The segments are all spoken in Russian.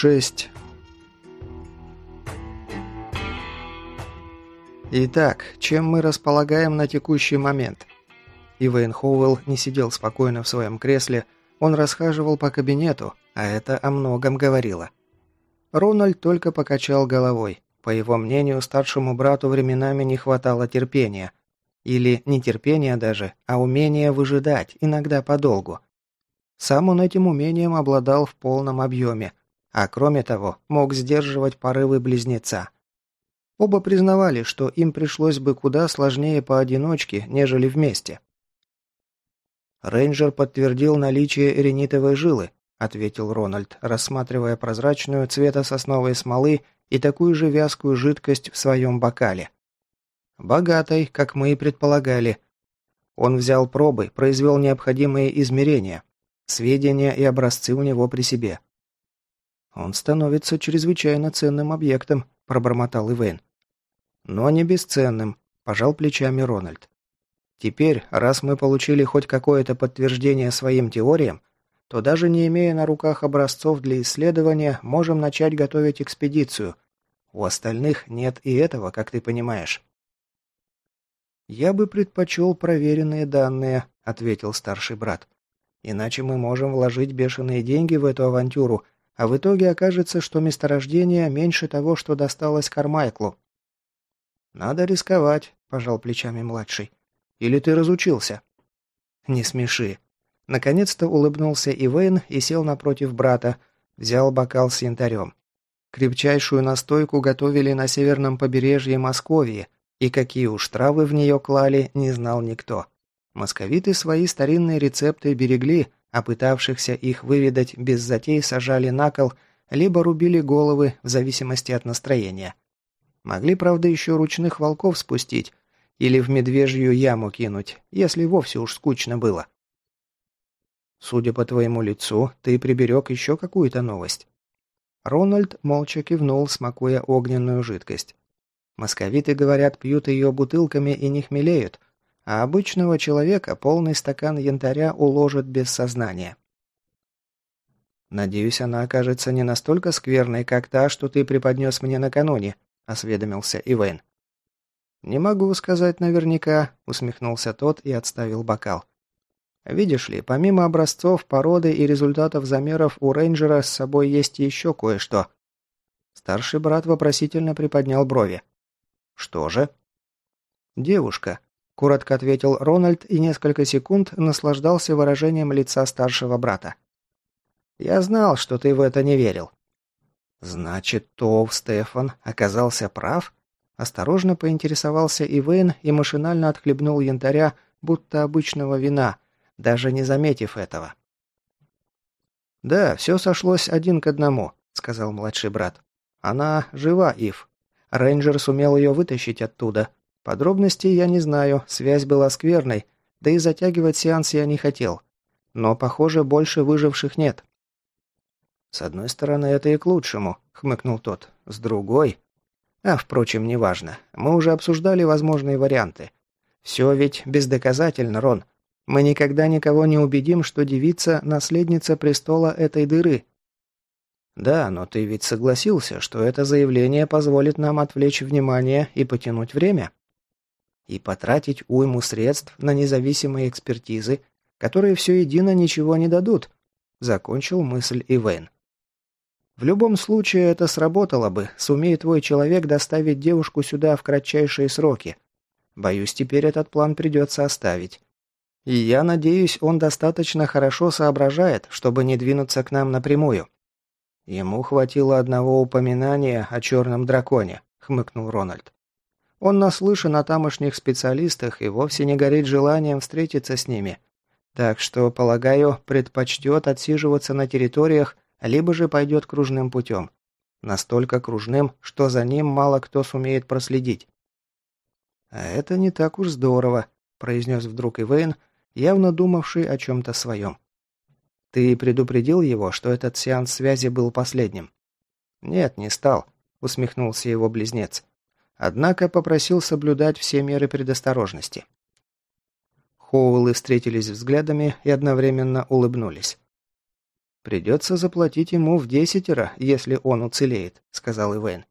6. Итак, чем мы располагаем на текущий момент? Ивейн Хоуэлл не сидел спокойно в своем кресле, он расхаживал по кабинету, а это о многом говорило. Рональд только покачал головой. По его мнению, старшему брату временами не хватало терпения. Или не терпения даже, а умения выжидать, иногда подолгу. Сам он этим умением обладал в полном объеме, а кроме того, мог сдерживать порывы близнеца. Оба признавали, что им пришлось бы куда сложнее поодиночке, нежели вместе. «Рейнджер подтвердил наличие эренитовой жилы», — ответил Рональд, рассматривая прозрачную цвета сосновой смолы и такую же вязкую жидкость в своем бокале. «Богатой, как мы и предполагали. Он взял пробы, произвел необходимые измерения. Сведения и образцы у него при себе. «Он становится чрезвычайно ценным объектом», – пробормотал Ивейн. «Но не бесценным», – пожал плечами Рональд. «Теперь, раз мы получили хоть какое-то подтверждение своим теориям, то даже не имея на руках образцов для исследования, можем начать готовить экспедицию. У остальных нет и этого, как ты понимаешь». «Я бы предпочел проверенные данные», — ответил старший брат. «Иначе мы можем вложить бешеные деньги в эту авантюру, а в итоге окажется, что месторождение меньше того, что досталось Кармайклу. «Надо рисковать», – пожал плечами младший. «Или ты разучился?» «Не смеши». Наконец-то улыбнулся Ивейн и сел напротив брата, взял бокал с янтарем. Крепчайшую настойку готовили на северном побережье Московии, и какие уж травы в нее клали, не знал никто. Московиты свои старинные рецепты берегли, а пытавшихся их выведать без затей сажали на кол, либо рубили головы в зависимости от настроения. Могли, правда, еще ручных волков спустить или в медвежью яму кинуть, если вовсе уж скучно было. Судя по твоему лицу, ты приберег еще какую-то новость. Рональд молча кивнул, смакуя огненную жидкость. Московиты, говорят, пьют ее бутылками и не хмелеют, а обычного человека полный стакан янтаря уложит без сознания. «Надеюсь, она окажется не настолько скверной, как та, что ты преподнес мне накануне», — осведомился Ивейн. «Не могу сказать наверняка», — усмехнулся тот и отставил бокал. «Видишь ли, помимо образцов, породы и результатов замеров у рейнджера с собой есть еще кое-что». Старший брат вопросительно приподнял брови. «Что же?» «Девушка», коротко ответил Рональд и несколько секунд наслаждался выражением лица старшего брата. «Я знал, что ты в это не верил». «Значит, Тов Стефан оказался прав?» Осторожно поинтересовался Ивейн и машинально отхлебнул янтаря, будто обычного вина, даже не заметив этого. «Да, все сошлось один к одному», — сказал младший брат. «Она жива, Ив. Рейнджер сумел ее вытащить оттуда, Подробностей я не знаю, связь была скверной, да и затягивать сеанс я не хотел. Но, похоже, больше выживших нет. «С одной стороны, это и к лучшему», — хмыкнул тот. «С другой...» «А, впрочем, неважно. Мы уже обсуждали возможные варианты. Все ведь бездоказательно, Рон. Мы никогда никого не убедим, что девица – наследница престола этой дыры». «Да, но ты ведь согласился, что это заявление позволит нам отвлечь внимание и потянуть время?» И потратить уйму средств на независимые экспертизы, которые все едино ничего не дадут», — закончил мысль Ивейн. «В любом случае это сработало бы, сумея твой человек доставить девушку сюда в кратчайшие сроки. Боюсь, теперь этот план придется оставить. И я надеюсь, он достаточно хорошо соображает, чтобы не двинуться к нам напрямую». «Ему хватило одного упоминания о черном драконе», — хмыкнул Рональд. Он наслышан о тамошних специалистах и вовсе не горит желанием встретиться с ними. Так что, полагаю, предпочтет отсиживаться на территориях, либо же пойдет кружным путем. Настолько кружным, что за ним мало кто сумеет проследить. «А это не так уж здорово», – произнес вдруг Ивейн, явно думавший о чем-то своем. «Ты предупредил его, что этот сеанс связи был последним?» «Нет, не стал», – усмехнулся его близнец. Однако попросил соблюдать все меры предосторожности. Хоуэллы встретились взглядами и одновременно улыбнулись. Придется заплатить ему в десятеро, если он уцелеет», — сказал Ивен.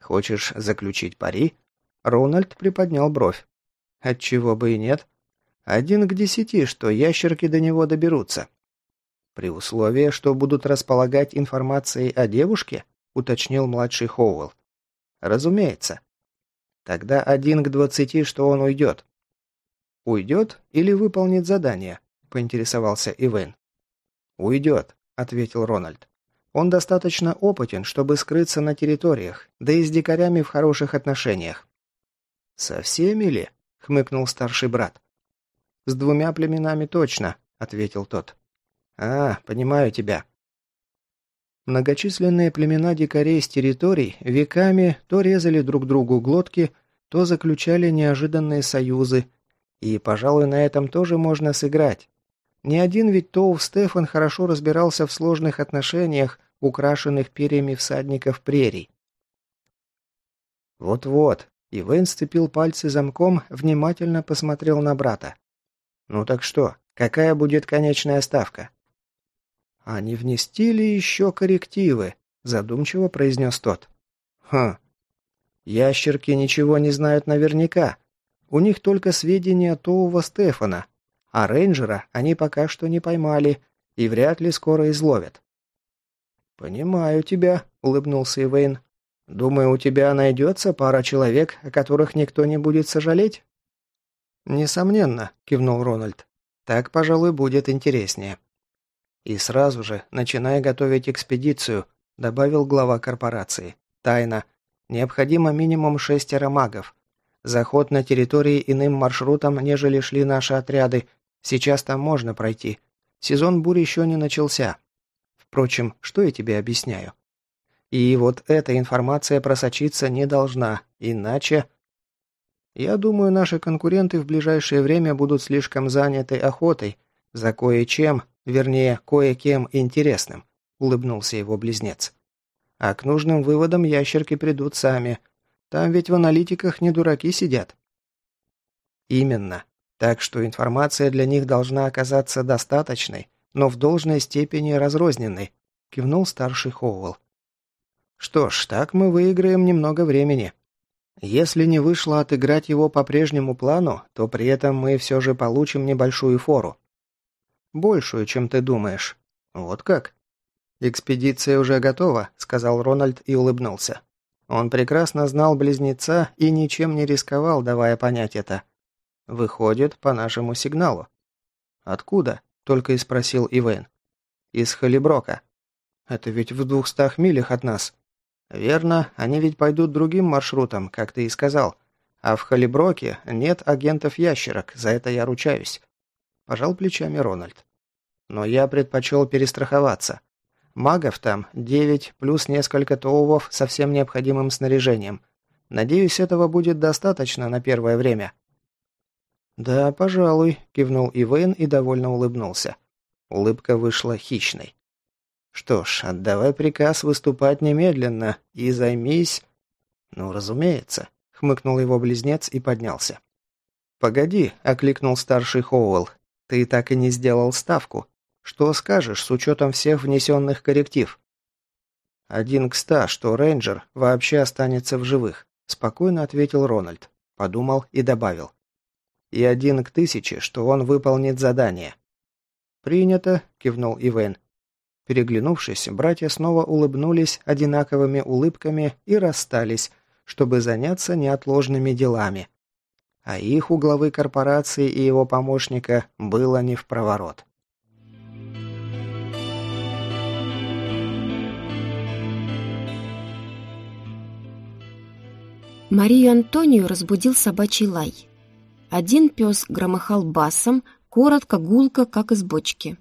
«Хочешь заключить пари?» Рональд приподнял бровь. «Отчего бы и нет. Один к десяти, что ящерки до него доберутся». «При условии, что будут располагать информацией о девушке?» — уточнил младший Хоуэлл. «Разумеется. Тогда один к двадцати, что он уйдет». «Уйдет или выполнит задание?» — поинтересовался Ивен. «Уйдет», — ответил Рональд. «Он достаточно опытен, чтобы скрыться на территориях, да и с дикарями в хороших отношениях». «Со всеми ли?» — хмыкнул старший брат. «С двумя племенами точно», — ответил тот. «А, понимаю тебя». Многочисленные племена дикарей с территорий веками то резали друг другу глотки, то заключали неожиданные союзы, и, пожалуй, на этом тоже можно сыграть. Ни один ведь Тоув Стефан хорошо разбирался в сложных отношениях, украшенных перьями всадников прерий. Вот-вот, и Вейн сцепил пальцы замком, внимательно посмотрел на брата. «Ну так что, какая будет конечная ставка?» «А не внести ли еще коррективы?» – задумчиво произнес тот. «Хм. Ящерки ничего не знают наверняка. У них только сведения Тоува Стефана, а рейнджера они пока что не поймали и вряд ли скоро изловят. «Понимаю тебя», — улыбнулся Ивейн. «Думаю, у тебя найдется пара человек, о которых никто не будет сожалеть?» «Несомненно», — кивнул Рональд. «Так, пожалуй, будет интереснее». «И сразу же, начиная готовить экспедицию», — добавил глава корпорации. «Тайна. Необходимо минимум шестеро магов. Заход на территории иным маршрутом, нежели шли наши отряды, Сейчас там можно пройти. Сезон бурь еще не начался. Впрочем, что я тебе объясняю? И вот эта информация просочиться не должна, иначе... Я думаю, наши конкуренты в ближайшее время будут слишком заняты охотой за кое-чем, вернее, кое-кем интересным, улыбнулся его близнец. А к нужным выводам ящерки придут сами. Там ведь в аналитиках не дураки сидят. Именно. Так что информация для них должна оказаться достаточной, но в должной степени разрозненной», – кивнул старший Хоуэлл. «Что ж, так мы выиграем немного времени. Если не вышло отыграть его по прежнему плану, то при этом мы все же получим небольшую фору. Большую, чем ты думаешь. Вот как?» «Экспедиция уже готова», – сказал Рональд и улыбнулся. Он прекрасно знал близнеца и ничем не рисковал, давая понять это. Выходит, по нашему сигналу. Откуда? Только и спросил Ивен. Из Халиброка. Это ведь в двухстах милях от нас. Верно, они ведь пойдут другим маршрутом, как ты и сказал. А в Халиброке нет агентов-ящерок, за это я ручаюсь. Пожал плечами Рональд. Но я предпочел перестраховаться. Магов там девять плюс несколько тоувов со всем необходимым снаряжением. Надеюсь, этого будет достаточно на первое время. «Да, пожалуй», – кивнул Ивейн и довольно улыбнулся. Улыбка вышла хищной. «Что ж, отдавай приказ выступать немедленно и займись...» «Ну, разумеется», — хмыкнул его близнец и поднялся. «Погоди», — окликнул старший Хоуэлл. «Ты так и не сделал ставку. Что скажешь с учетом всех внесенных корректив?» «Один к ста, что рейнджер вообще останется в живых», — спокойно ответил Рональд. Подумал и добавил и один к тысяче, что он выполнит задание». «Принято», — кивнул Ивен. Переглянувшись, братья снова улыбнулись одинаковыми улыбками и расстались, чтобы заняться неотложными делами. А их у главы корпорации и его помощника было не в проворот. Марию Антонию разбудил собачий лай. Один пес громыхал басом, коротко, гулко, как из бочки.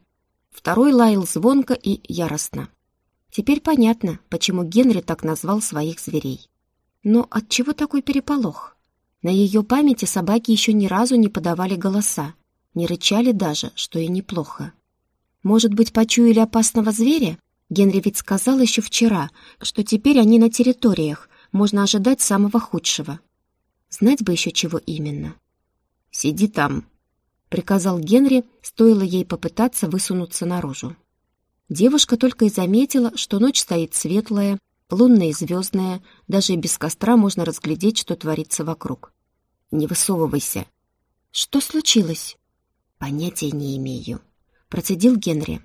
Второй лаял звонко и яростно. Теперь понятно, почему Генри так назвал своих зверей. Но от чего такой переполох? На ее памяти собаки еще ни разу не подавали голоса, не рычали даже, что и неплохо. Может быть, почуяли опасного зверя? Генри ведь сказал еще вчера, что теперь они на территориях, можно ожидать самого худшего. Знать бы еще чего именно. «Сиди там», — приказал Генри, стоило ей попытаться высунуться наружу. Девушка только и заметила, что ночь стоит светлая, лунная и звездная, даже без костра можно разглядеть, что творится вокруг. «Не высовывайся». «Что случилось?» «Понятия не имею», — процедил Генри.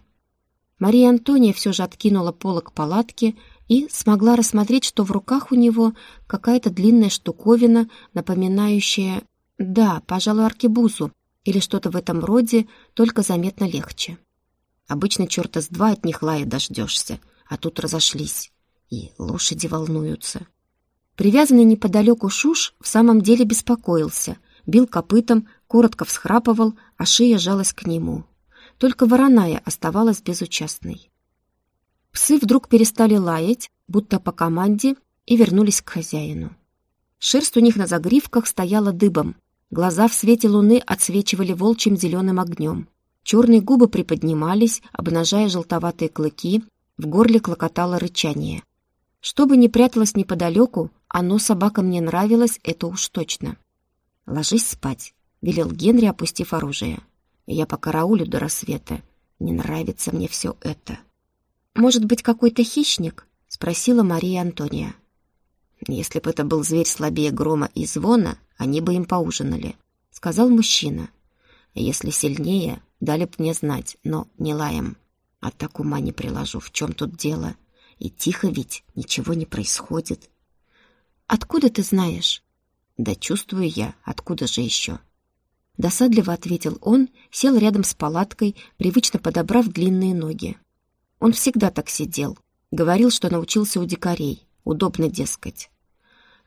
Мария Антония все же откинула полок палатки и смогла рассмотреть, что в руках у него какая-то длинная штуковина, напоминающая, да, пожалуй, аркебузу или что-то в этом роде, только заметно легче. Обычно черта с два от них лая дождешься, а тут разошлись, и лошади волнуются. Привязанный неподалеку Шуш в самом деле беспокоился, бил копытом, коротко всхрапывал, а шея жалась к нему. Только вороная оставалась безучастной. Псы вдруг перестали лаять, будто по команде, и вернулись к хозяину. Шерсть у них на загривках стояла дыбом, глаза в свете луны отсвечивали волчьим зеленым огнем. Черные губы приподнимались, обнажая желтоватые клыки, в горле клокотало рычание. Что бы ни пряталось неподалеку, оно собакам не нравилось, это уж точно. «Ложись спать», — велел Генри, опустив оружие. «Я по караулю до рассвета. Не нравится мне все это». «Может быть, какой-то хищник?» — спросила Мария Антония. «Если бы это был зверь слабее грома и звона, они бы им поужинали», — сказал мужчина. «Если сильнее, дали бы мне знать, но не лаем. А так ума не приложу, в чем тут дело. И тихо ведь, ничего не происходит». «Откуда ты знаешь?» «Да чувствую я, откуда же еще?» Досадливо ответил он, сел рядом с палаткой, привычно подобрав длинные ноги. Он всегда так сидел. Говорил, что научился у дикарей. Удобно, дескать.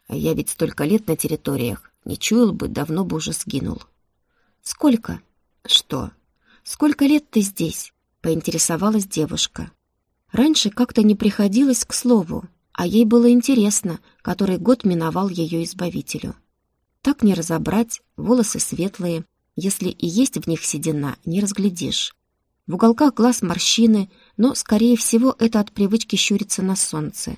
А я ведь столько лет на территориях. Не чуял бы, давно бы уже сгинул. Сколько? Что? Сколько лет ты здесь? Поинтересовалась девушка. Раньше как-то не приходилось к слову, а ей было интересно, который год миновал ее избавителю. Так не разобрать, волосы светлые, если и есть в них седина, не разглядишь. В уголках глаз морщины, но, скорее всего, это от привычки щуриться на солнце.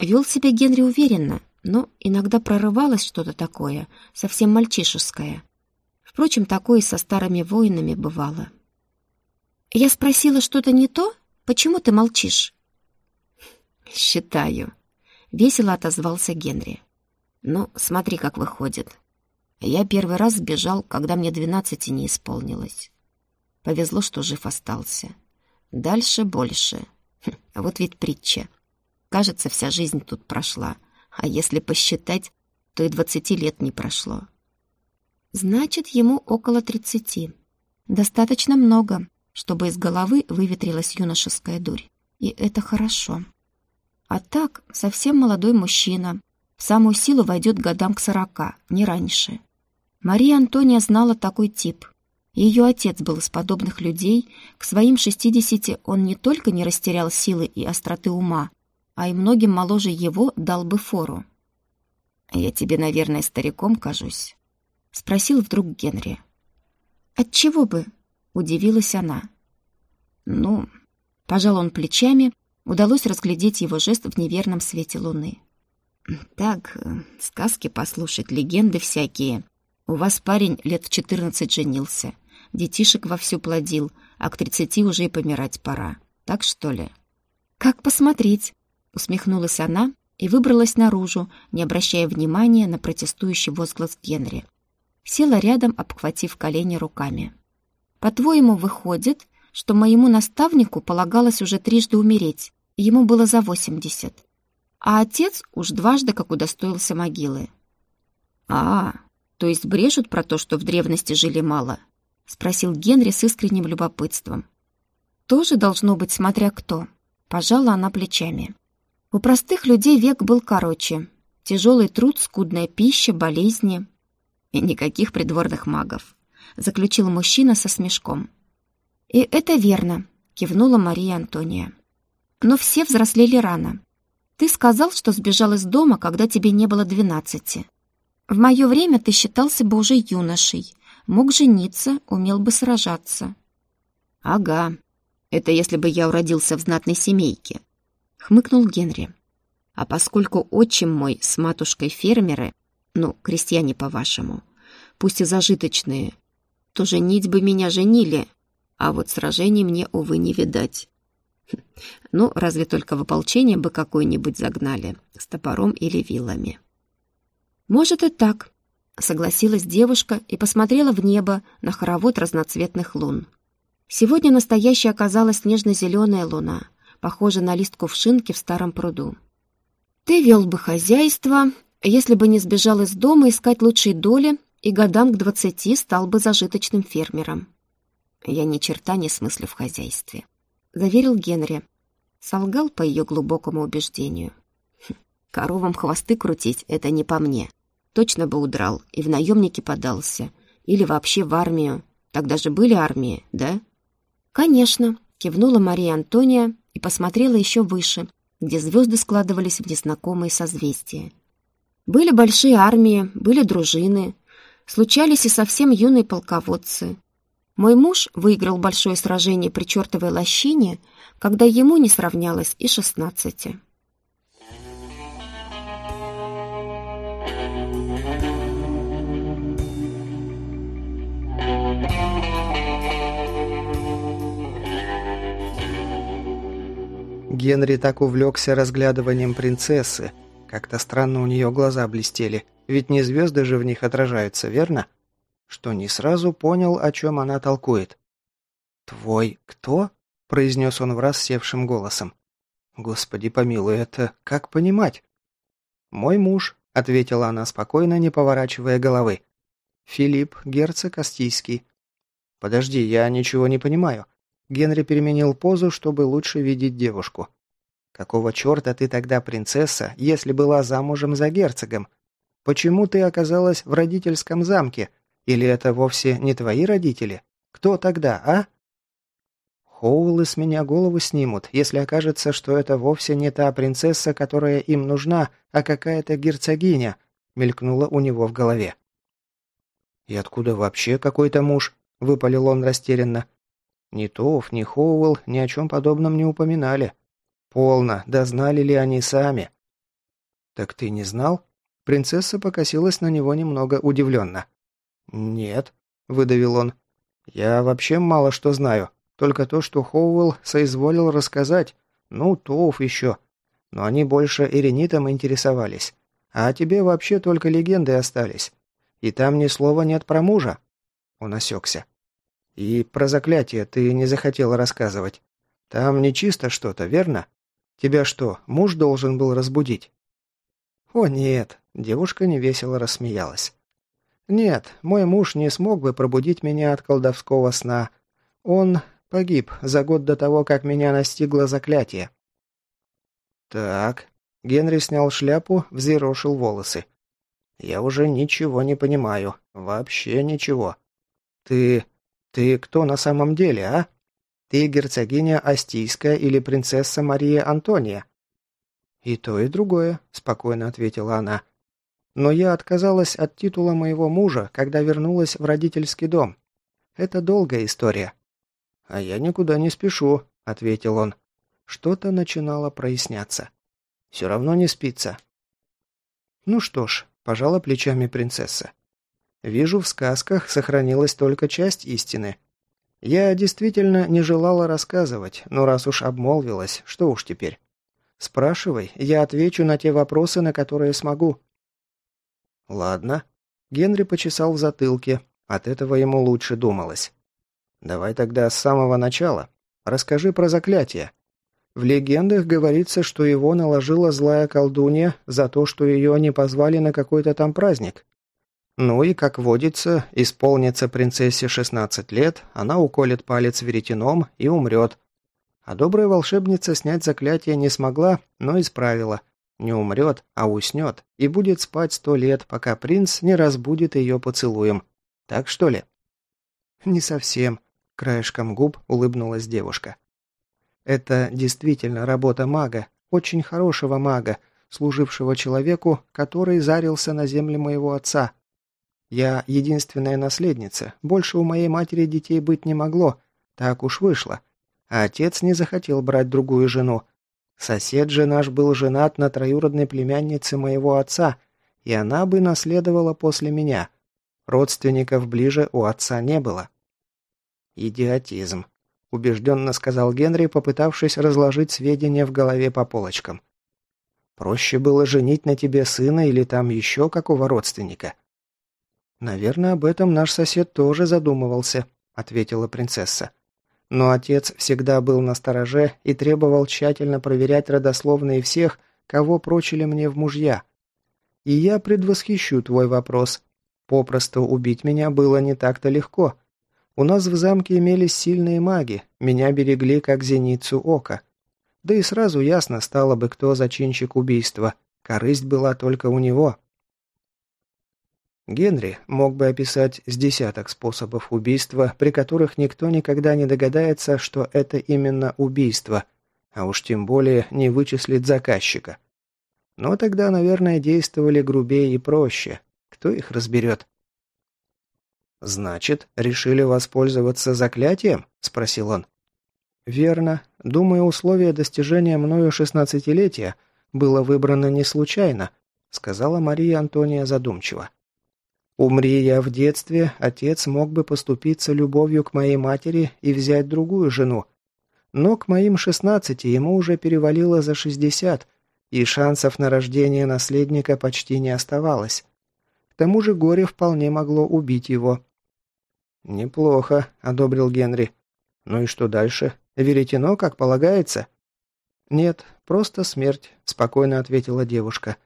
Вел себя Генри уверенно, но иногда прорывалось что-то такое, совсем мальчишеское. Впрочем, такое со старыми воинами бывало. «Я спросила что-то не то? Почему ты молчишь?» «Считаю», — весело отозвался Генри. «Ну, смотри, как выходит. Я первый раз сбежал, когда мне двенадцати не исполнилось. Повезло, что жив остался. Дальше больше. Хм, вот ведь притча. Кажется, вся жизнь тут прошла. А если посчитать, то и двадцати лет не прошло. Значит, ему около тридцати. Достаточно много, чтобы из головы выветрилась юношеская дурь. И это хорошо. А так, совсем молодой мужчина. В самую силу войдет годам к сорока, не раньше. Мария Антония знала такой тип. Ее отец был из подобных людей. К своим шестидесяти он не только не растерял силы и остроты ума, а и многим моложе его дал бы фору. «Я тебе, наверное, стариком кажусь?» — спросил вдруг Генри. «Отчего бы?» — удивилась она. «Ну...» — пожал он плечами, удалось разглядеть его жест в неверном свете луны. «Так, сказки послушать, легенды всякие. У вас парень лет в четырнадцать женился детишек вовсю плодил, а к тридцати уже и помирать пора. Так что ли? «Как посмотреть?» — усмехнулась она и выбралась наружу, не обращая внимания на протестующий возглас Генри. Села рядом, обхватив колени руками. «По-твоему, выходит, что моему наставнику полагалось уже трижды умереть, ему было за восемьдесят, а отец уж дважды как удостоился могилы?» «А, то есть брешут про то, что в древности жили мало?» — спросил Генри с искренним любопытством. «Тоже должно быть, смотря кто», — пожала она плечами. «У простых людей век был короче. Тяжелый труд, скудная пища, болезни. И никаких придворных магов», — заключил мужчина со смешком. «И это верно», — кивнула Мария Антония. «Но все взрослели рано. Ты сказал, что сбежал из дома, когда тебе не было двенадцати. В мое время ты считался бы уже юношей, Мог жениться, умел бы сражаться. Ага, это если бы я уродился в знатной семейке, хмыкнул Генри. А поскольку отчим мой с матушкой фермеры, ну, крестьяне по-вашему, пусть и зажиточные, то женить бы меня женили, а вот сражений мне, увы, не видать. Ну, разве только в ополчение бы какое-нибудь загнали, с топором или вилами. Может и так, согласилась девушка и посмотрела в небо на хоровод разноцветных лун. Сегодня настоящая оказалась нежно-зеленая луна, похожая на лист кувшинки в старом пруду. Ты вел бы хозяйство, если бы не сбежал из дома искать лучшей доли и годам к двадцати стал бы зажиточным фермером. Я ни черта не смыслю в хозяйстве, заверил Генри. Солгал по ее глубокому убеждению. «Хм, коровам хвосты крутить — это не по мне. Точно бы удрал и в наемники подался. Или вообще в армию. Тогда же были армии, да? Конечно, кивнула Мария Антония и посмотрела еще выше, где звезды складывались в незнакомые созвездия. Были большие армии, были дружины, случались и совсем юные полководцы. Мой муж выиграл большое сражение при чертовой лощине, когда ему не сравнялось и шестнадцати. Генри так увлекся разглядыванием принцессы. Как-то странно у нее глаза блестели, ведь не звезды же в них отражаются, верно? Что не сразу понял, о чем она толкует. «Твой кто?» – произнес он враз севшим голосом. «Господи помилуй, это как понимать?» «Мой муж», – ответила она спокойно, не поворачивая головы. «Филипп, герцог Астийский». «Подожди, я ничего не понимаю. Генри переменил позу, чтобы лучше видеть девушку. «Какого черта ты тогда принцесса, если была замужем за герцогом? Почему ты оказалась в родительском замке? Или это вовсе не твои родители? Кто тогда, а?» Хоулы с меня голову снимут, если окажется, что это вовсе не та принцесса, которая им нужна, а какая-то герцогиня, мелькнула у него в голове. «И откуда вообще какой-то муж?» – выпалил он растерянно. Ни Тофф, ни Хоуэлл ни о чем подобном не упоминали. Полно, да знали ли они сами? «Так ты не знал?» Принцесса покосилась на него немного удивленно. «Нет», — выдавил он. «Я вообще мало что знаю. Только то, что Хоуэлл соизволил рассказать. Ну, Тоуф еще. Но они больше Иренитом интересовались. А тебе вообще только легенды остались. И там ни слова нет про мужа». Он осекся. И про заклятие ты не захотела рассказывать. Там нечисто что-то, верно? Тебя что, муж должен был разбудить?» «О, нет», — девушка невесело рассмеялась. «Нет, мой муж не смог бы пробудить меня от колдовского сна. Он погиб за год до того, как меня настигло заклятие». «Так», — Генри снял шляпу, взъерошил волосы. «Я уже ничего не понимаю. Вообще ничего. Ты «Ты кто на самом деле, а? Ты герцогиня Астийская или принцесса Мария Антония?» «И то, и другое», — спокойно ответила она. «Но я отказалась от титула моего мужа, когда вернулась в родительский дом. Это долгая история». «А я никуда не спешу», — ответил он. Что-то начинало проясняться. «Все равно не спится». «Ну что ж», — пожала плечами принцесса. Вижу, в сказках сохранилась только часть истины. Я действительно не желала рассказывать, но раз уж обмолвилась, что уж теперь. Спрашивай, я отвечу на те вопросы, на которые смогу. Ладно. Генри почесал в затылке. От этого ему лучше думалось. Давай тогда с самого начала. Расскажи про заклятие. В легендах говорится, что его наложила злая колдунья за то, что ее не позвали на какой-то там праздник. Ну и, как водится, исполнится принцессе 16 лет, она уколет палец веретеном и умрет. А добрая волшебница снять заклятие не смогла, но исправила. Не умрет, а уснет, и будет спать сто лет, пока принц не разбудит ее поцелуем. Так что ли? Не совсем. Краешком губ улыбнулась девушка. Это действительно работа мага, очень хорошего мага, служившего человеку, который зарился на земле моего отца, я единственная наследница, больше у моей матери детей быть не могло, так уж вышло. А отец не захотел брать другую жену. Сосед же наш был женат на троюродной племяннице моего отца, и она бы наследовала после меня. Родственников ближе у отца не было. Идиотизм. – убежденно сказал Генри, попытавшись разложить сведения в голове по полочкам. «Проще было женить на тебе сына или там еще какого родственника». «Наверное, об этом наш сосед тоже задумывался», – ответила принцесса. Но отец всегда был на стороже и требовал тщательно проверять родословные всех, кого прочили мне в мужья. И я предвосхищу твой вопрос. Попросту убить меня было не так-то легко. У нас в замке имелись сильные маги, меня берегли как зеницу ока. Да и сразу ясно стало бы, кто зачинщик убийства. Корысть была только у него. Генри мог бы описать с десяток способов убийства, при которых никто никогда не догадается, что это именно убийство, а уж тем более не вычислит заказчика. Но тогда, наверное, действовали грубее и проще. Кто их разберет? «Значит, решили воспользоваться заклятием?» – спросил он. «Верно. Думаю, условие достижения мною шестнадцатилетия было выбрано не случайно», – сказала Мария Антония задумчиво. «Умри я в детстве, отец мог бы поступиться любовью к моей матери и взять другую жену. Но к моим шестнадцати ему уже перевалило за шестьдесят, и шансов на рождение наследника почти не оставалось. К тому же горе вполне могло убить его. «Неплохо», — одобрил Генри. «Ну и что дальше? Веретено, как полагается?» «Нет, просто смерть», — спокойно ответила девушка.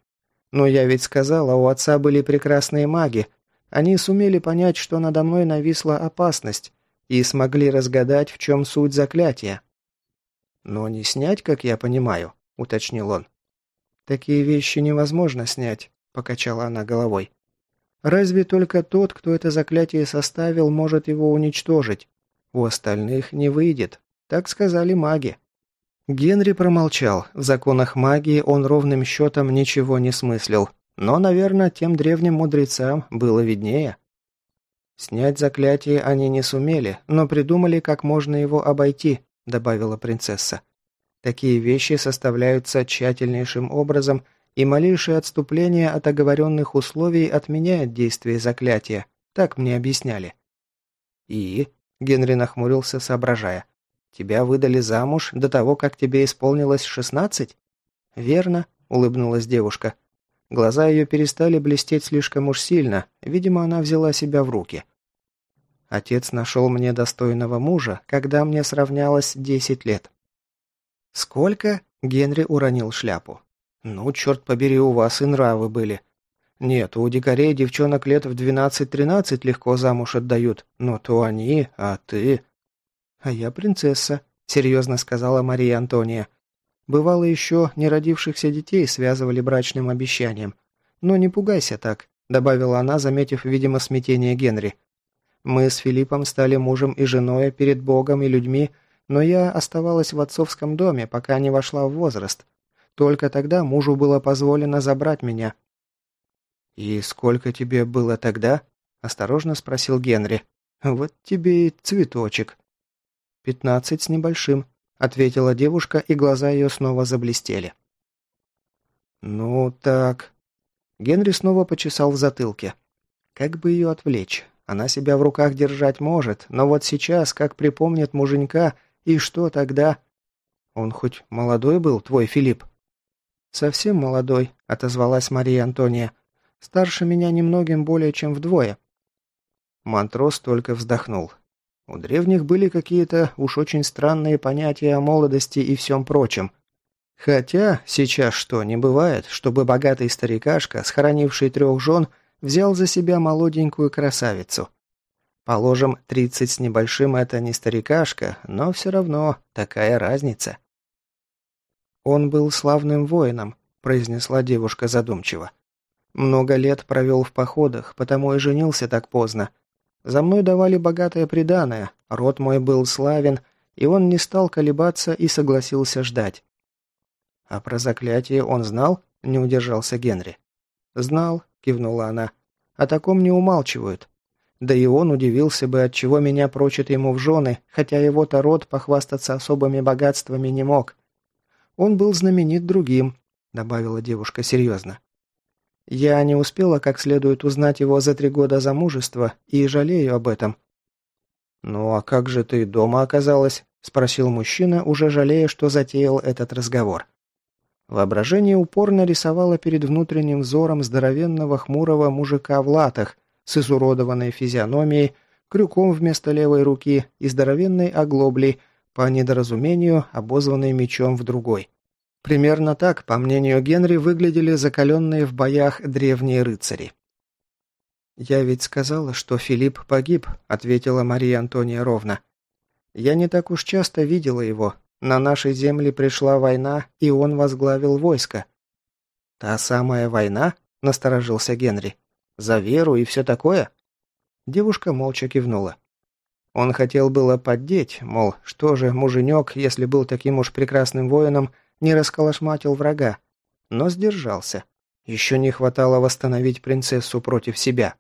«Но я ведь сказала, у отца были прекрасные маги. Они сумели понять, что надо мной нависла опасность, и смогли разгадать, в чем суть заклятия». «Но не снять, как я понимаю», — уточнил он. «Такие вещи невозможно снять», — покачала она головой. «Разве только тот, кто это заклятие составил, может его уничтожить? У остальных не выйдет», — так сказали маги. Генри промолчал. В законах магии он ровным счетом ничего не смыслил. Но, наверное, тем древним мудрецам было виднее. «Снять заклятие они не сумели, но придумали, как можно его обойти», — добавила принцесса. Такие вещи составляются тщательнейшим образом, и малейшее отступление от оговоренных условий отменяет действие заклятия. Так мне объясняли. «И?» — Генри нахмурился, соображая. «Тебя выдали замуж до того, как тебе исполнилось шестнадцать?» «Верно», — улыбнулась девушка. Глаза ее перестали блестеть слишком уж сильно, видимо, она взяла себя в руки. Отец нашел мне достойного мужа, когда мне сравнялось десять лет. «Сколько?» — Генри уронил шляпу. «Ну, черт побери, у вас и нравы были. Нет, у дикарей девчонок лет в двенадцать-тринадцать легко замуж отдают, но то они, а ты...» «А я принцесса», — серьезно сказала Мария Антония. «Бывало еще неродившихся детей связывали брачным обещанием. Но не пугайся так», — добавила она, заметив, видимо, смятение Генри. «Мы с Филиппом стали мужем и женой перед Богом и людьми, но я оставалась в отцовском доме, пока не вошла в возраст. Только тогда мужу было позволено забрать меня. «И сколько тебе было тогда?» – осторожно спросил Генри. «Вот тебе и цветочек». «Пятнадцать с небольшим», – ответила девушка, и глаза ее снова заблестели. «Ну так...» Генри снова почесал в затылке. «Как бы ее отвлечь? Она себя в руках держать может, но вот сейчас, как припомнит муженька, и что тогда? Он хоть молодой был, твой Филипп? Совсем молодой, отозвалась Мария Антония. Старше меня немногим более чем вдвое. Монтрос только вздохнул. У древних были какие-то уж очень странные понятия о молодости и всем прочем. Хотя сейчас что, не бывает, чтобы богатый старикашка, схоронивший трех жен, взял за себя молоденькую красавицу. Положим, тридцать с небольшим это не старикашка, но все равно такая разница. «Он был славным воином», – произнесла девушка задумчиво. «Много лет провел в походах, потому и женился так поздно. За мной давали богатое приданое, род мой был славен, и он не стал колебаться и согласился ждать». «А про заклятие он знал?» – не удержался Генри. «Знал», – кивнула она. «О таком не умалчивают. Да и он удивился бы, от чего меня прочат ему в жены, хотя его-то род похвастаться особыми богатствами не мог. Он был знаменит другим, добавила девушка серьезно. Я не успела как следует узнать его за три года замужества и жалею об этом. Ну а как же ты дома оказалась? – спросил мужчина, уже жалея, что затеял этот разговор. Воображение упорно рисовало перед внутренним взором здоровенного хмурого мужика в латах с изуродованной физиономией, крюком вместо левой руки и здоровенной оглоблей, по недоразумению обозванной мечом в другой. Примерно так, по мнению Генри, выглядели закаленные в боях древние рыцари. «Я ведь сказала, что Филипп погиб», — ответила Мария Антония ровно. «Я не так уж часто видела его. На нашей земле пришла война, и он возглавил войско». «Та самая война?» — насторожился Генри. «За веру и все такое?» Девушка молча кивнула. Он хотел было поддеть, мол, что же муженек, если был таким уж прекрасным воином, не расколошматил врага, но сдержался. Еще не хватало восстановить принцессу против себя.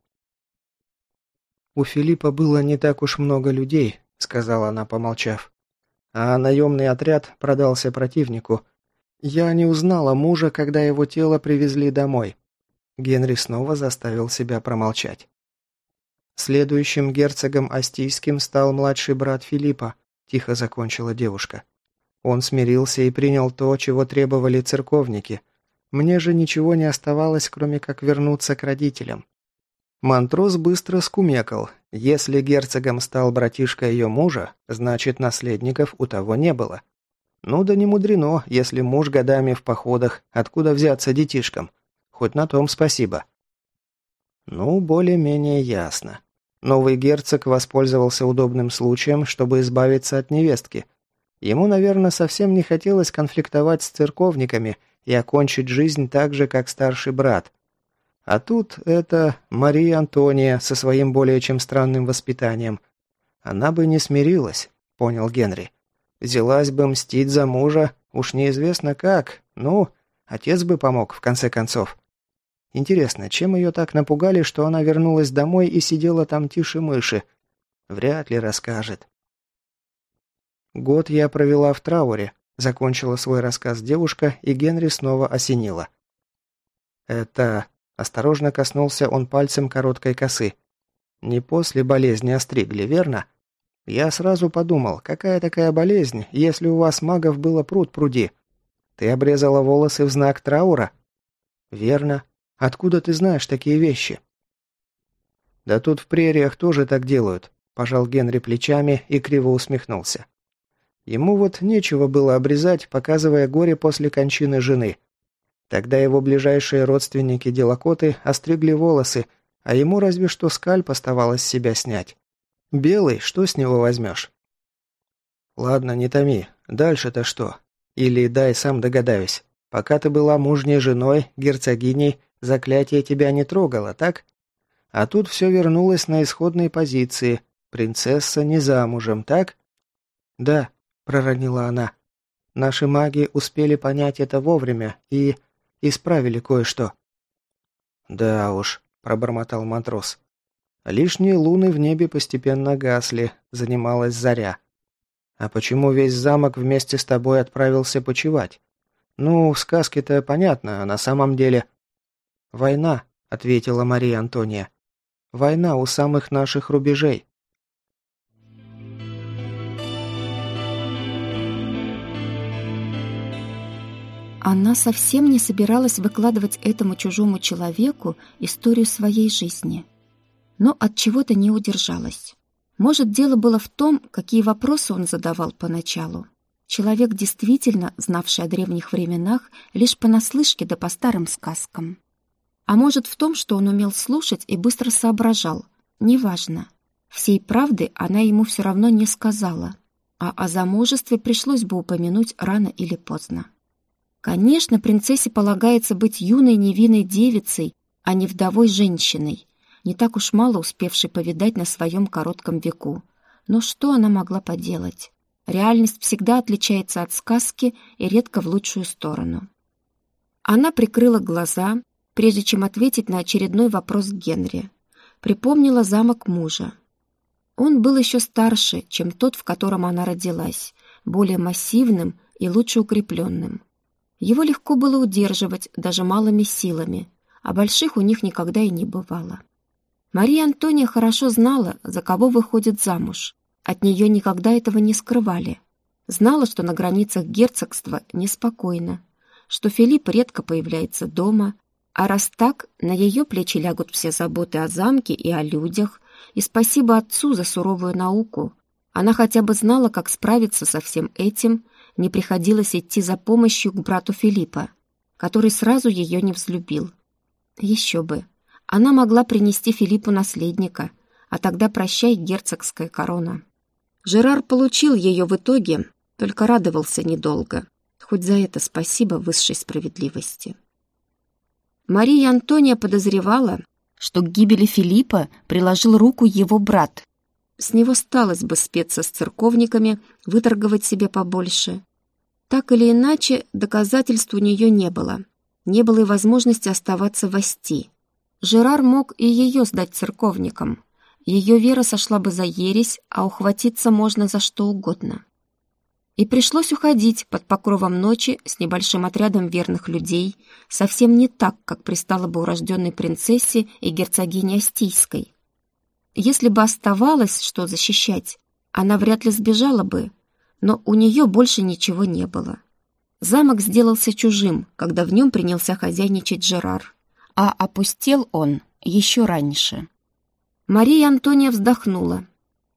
«У Филиппа было не так уж много людей», — сказала она, помолчав. «А наемный отряд продался противнику. Я не узнала мужа, когда его тело привезли домой». Генри снова заставил себя промолчать. Следующим герцогом Астийским стал младший брат Филиппа, тихо закончила девушка. Он смирился и принял то, чего требовали церковники. Мне же ничего не оставалось, кроме как вернуться к родителям. Монтрос быстро скумекал. Если герцогом стал братишка ее мужа, значит, наследников у того не было. Ну да не мудрено, если муж годами в походах, откуда взяться детишкам. Хоть на том спасибо. Ну, более-менее ясно. Новый герцог воспользовался удобным случаем, чтобы избавиться от невестки. Ему, наверное, совсем не хотелось конфликтовать с церковниками и окончить жизнь так же, как старший брат – а тут это Мария Антония со своим более чем странным воспитанием. Она бы не смирилась, понял Генри. Взялась бы мстить за мужа, уж неизвестно как. Ну, отец бы помог, в конце концов. Интересно, чем ее так напугали, что она вернулась домой и сидела там тише мыши? Вряд ли расскажет. Год я провела в трауре, закончила свой рассказ девушка, и Генри снова осенила. Это Осторожно коснулся он пальцем короткой косы. Не после болезни остригли, верно? Я сразу подумал, какая такая болезнь, если у вас магов было пруд пруди? Ты обрезала волосы в знак траура? Верно. Откуда ты знаешь такие вещи? Да тут в прериях тоже так делают, пожал Генри плечами и криво усмехнулся. Ему вот нечего было обрезать, показывая горе после кончины жены. Тогда его ближайшие родственники-делокоты остригли волосы, а ему разве что скальп оставалось себя снять. Белый, что с него возьмешь? Ладно, не томи. Дальше-то что? Или дай сам догадаюсь. Пока ты была мужней женой, герцогиней, заклятие тебя не трогало, так? А тут все вернулось на исходные позиции. Принцесса не замужем, так? Да, проронила она. Наши маги успели понять это вовремя и... Исправили кое-что». «Да уж», — пробормотал матрос. Лишние луны в небе постепенно гасли, занималась заря. «А почему весь замок вместе с тобой отправился почевать? Ну, в сказке-то понятно, а на самом деле...» «Война», — ответила Мария Антония. «Война у самых наших рубежей. Она совсем не собиралась выкладывать этому чужому человеку историю своей жизни. Но от чего-то не удержалась. Может, дело было в том, какие вопросы он задавал поначалу. Человек, действительно знавший о древних временах, лишь понаслышке да по старым сказкам. А может, в том, что он умел слушать и быстро соображал. Неважно. Всей правды она ему все равно не сказала, а о замужестве пришлось бы упомянуть рано или поздно. Конечно, принцессе полагается быть юной невинной девицей, а не вдовой женщиной, не так уж мало успевшей повидать на своем коротком веку. Но что она могла поделать? Реальность всегда отличается от сказки и редко в лучшую сторону. Она прикрыла глаза, прежде чем ответить на очередной вопрос Генри. Припомнила замок мужа. Он был еще старше, чем тот, в котором она родилась, более массивным и лучше укрепленным. Его легко было удерживать даже малыми силами, а больших у них никогда и не бывало. Мария Антония хорошо знала, за кого выходит замуж. От нее никогда этого не скрывали. Знала, что на границах герцогства неспокойно, что Филипп редко появляется дома, а раз так, на ее плечи лягут все заботы о замке и о людях, и спасибо отцу за суровую науку. Она хотя бы знала, как справиться со всем этим, не приходилось идти за помощью к брату Филиппа, который сразу ее не взлюбил. Еще бы. Она могла принести Филиппу наследника, а тогда прощай герцогская корона. Жерар получил ее в итоге, только радовался недолго. Хоть за это спасибо высшей справедливости. Мария Антония подозревала, что к гибели Филиппа приложил руку его брат. С него сталось бы спеться с церковниками, выторговать себе побольше. Так или иначе, доказательств у нее не было. Не было и возможности оставаться в Ости. Жерар мог и ее сдать церковникам. Ее вера сошла бы за ересь, а ухватиться можно за что угодно. И пришлось уходить под покровом ночи с небольшим отрядом верных людей, совсем не так, как пристало бы урожденной принцессе и герцогине Астийской. Если бы оставалось что защищать, она вряд ли сбежала бы, но у нее больше ничего не было. Замок сделался чужим, когда в нем принялся хозяйничать Жерар, а опустел он еще раньше. Мария Антония вздохнула.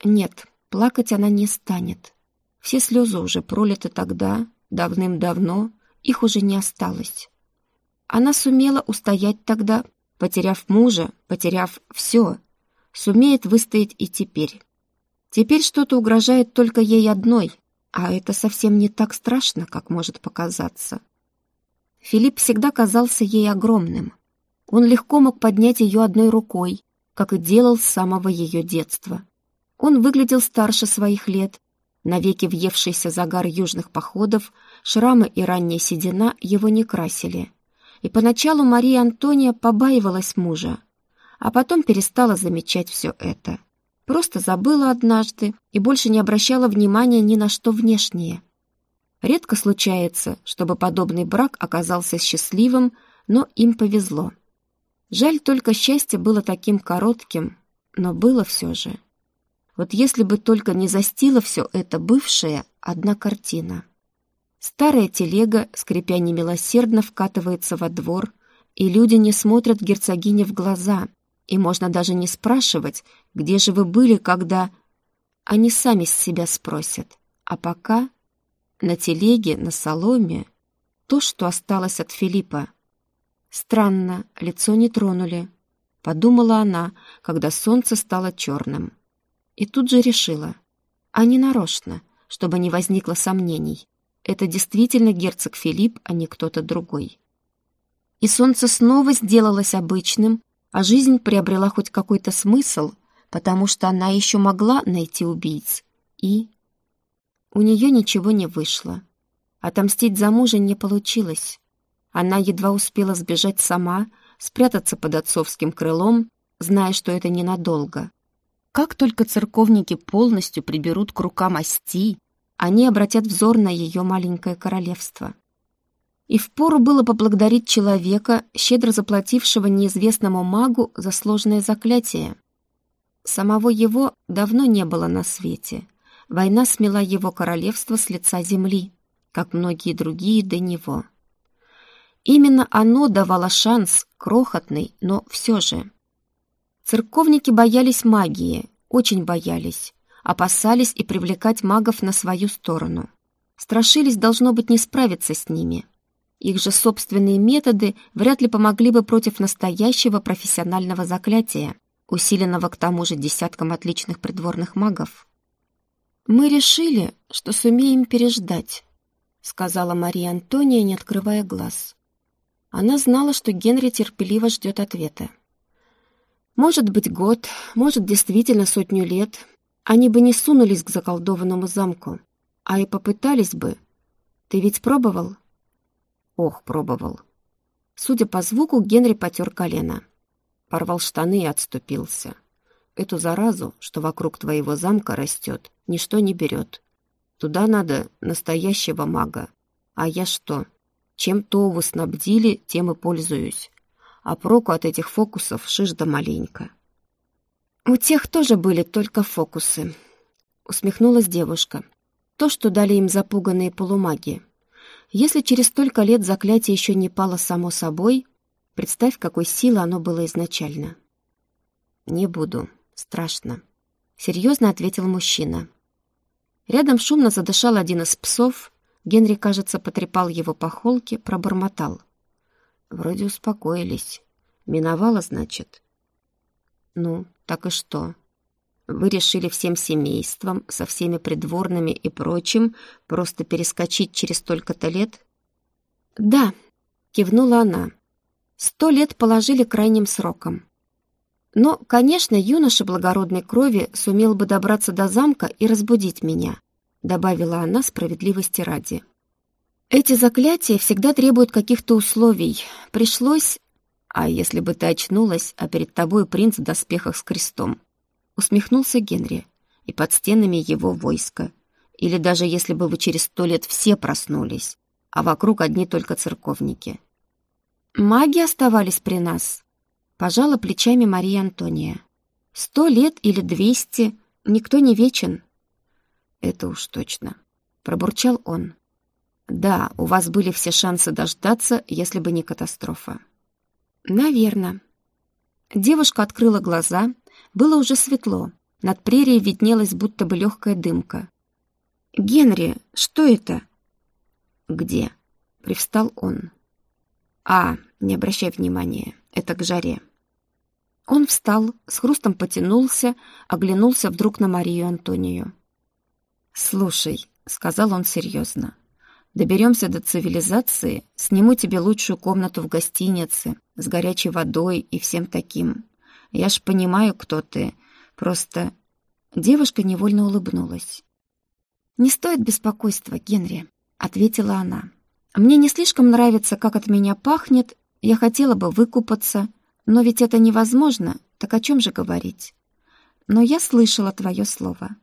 Нет, плакать она не станет. Все слезы уже пролиты тогда, давным-давно, их уже не осталось. Она сумела устоять тогда, потеряв мужа, потеряв все, сумеет выстоять и теперь. Теперь что-то угрожает только ей одной, а это совсем не так страшно, как может показаться. Филипп всегда казался ей огромным. Он легко мог поднять ее одной рукой, как и делал с самого ее детства. Он выглядел старше своих лет, навеки въевшийся загар южных походов, шрамы и ранняя седина его не красили. И поначалу Мария Антония побаивалась мужа, а потом перестала замечать все это. Просто забыла однажды и больше не обращала внимания ни на что внешнее. Редко случается, чтобы подобный брак оказался счастливым, но им повезло. Жаль только счастье было таким коротким, но было все же. Вот если бы только не застила все это бывшая одна картина. Старая телега, скрипя немилосердно, вкатывается во двор, и люди не смотрят герцогине в глаза, и можно даже не спрашивать, где же вы были, когда... Они сами с себя спросят. А пока на телеге, на соломе, то, что осталось от Филиппа, Странно, лицо не тронули. Подумала она, когда солнце стало черным. И тут же решила. А не нарочно, чтобы не возникло сомнений. Это действительно герцог Филипп, а не кто-то другой. И солнце снова сделалось обычным, а жизнь приобрела хоть какой-то смысл, потому что она еще могла найти убийц. И... У нее ничего не вышло. Отомстить за мужа не получилось. Она едва успела сбежать сама, спрятаться под отцовским крылом, зная, что это ненадолго. Как только церковники полностью приберут к рукам Ости, они обратят взор на ее маленькое королевство. И впору было поблагодарить человека, щедро заплатившего неизвестному магу за сложное заклятие. Самого его давно не было на свете. Война смела его королевство с лица земли, как многие другие до него. Именно оно давало шанс, крохотный, но все же. Церковники боялись магии, очень боялись, опасались и привлекать магов на свою сторону. Страшились, должно быть, не справиться с ними. Их же собственные методы вряд ли помогли бы против настоящего профессионального заклятия, усиленного к тому же десятком отличных придворных магов. «Мы решили, что сумеем переждать», — сказала Мария Антония, не открывая глаз. Она знала, что Генри терпеливо ждет ответа. Может быть, год, может, действительно сотню лет. Они бы не сунулись к заколдованному замку, а и попытались бы. Ты ведь пробовал? Ох, пробовал. Судя по звуку, Генри потер колено. Порвал штаны и отступился. Эту заразу, что вокруг твоего замка растет, ничто не берет. Туда надо настоящего мага. А я что, чем то вы снабдили, тем и пользуюсь. А проку от этих фокусов шиш да маленько. У тех тоже были только фокусы. Усмехнулась девушка. то, что дали им запуганные полумаги. Если через столько лет заклятие еще не пало само собой, представь, какой силы оно было изначально. «Не буду. Страшно», — серьезно ответил мужчина. Рядом шумно задышал один из псов. Генри, кажется, потрепал его по холке, пробормотал. «Вроде успокоились. Миновало, значит?» «Ну, так и что?» Вы решили всем семейством, со всеми придворными и прочим, просто перескочить через столько-то лет? Да, кивнула она. Сто лет положили крайним сроком. Но, конечно, юноша благородной крови сумел бы добраться до замка и разбудить меня, добавила она справедливости ради. Эти заклятия всегда требуют каких-то условий. Пришлось... А если бы ты очнулась, а перед тобой принц в доспехах с крестом? Усмехнулся Генри, и под стенами его войска. Или даже если бы вы через сто лет все проснулись, а вокруг одни только церковники. Маги оставались при нас, пожала плечами Мария Антония. Сто лет или двести, никто не вечен. Это уж точно, пробурчал он. Да, у вас были все шансы дождаться, если бы не катастрофа. Наверное. Девушка открыла глаза было уже светло. Над прерией виднелась будто бы легкая дымка. «Генри, что это?» «Где?» — привстал он. «А, не обращай внимания, это к жаре». Он встал, с хрустом потянулся, оглянулся вдруг на Марию Антонию. «Слушай», — сказал он серьезно, — «доберемся до цивилизации, сниму тебе лучшую комнату в гостинице с горячей водой и всем таким. Я ж понимаю, кто ты. Просто...» Девушка невольно улыбнулась. «Не стоит беспокойства, Генри», — ответила она. «Мне не слишком нравится, как от меня пахнет. Я хотела бы выкупаться, но ведь это невозможно, так о чем же говорить? Но я слышала твое слово».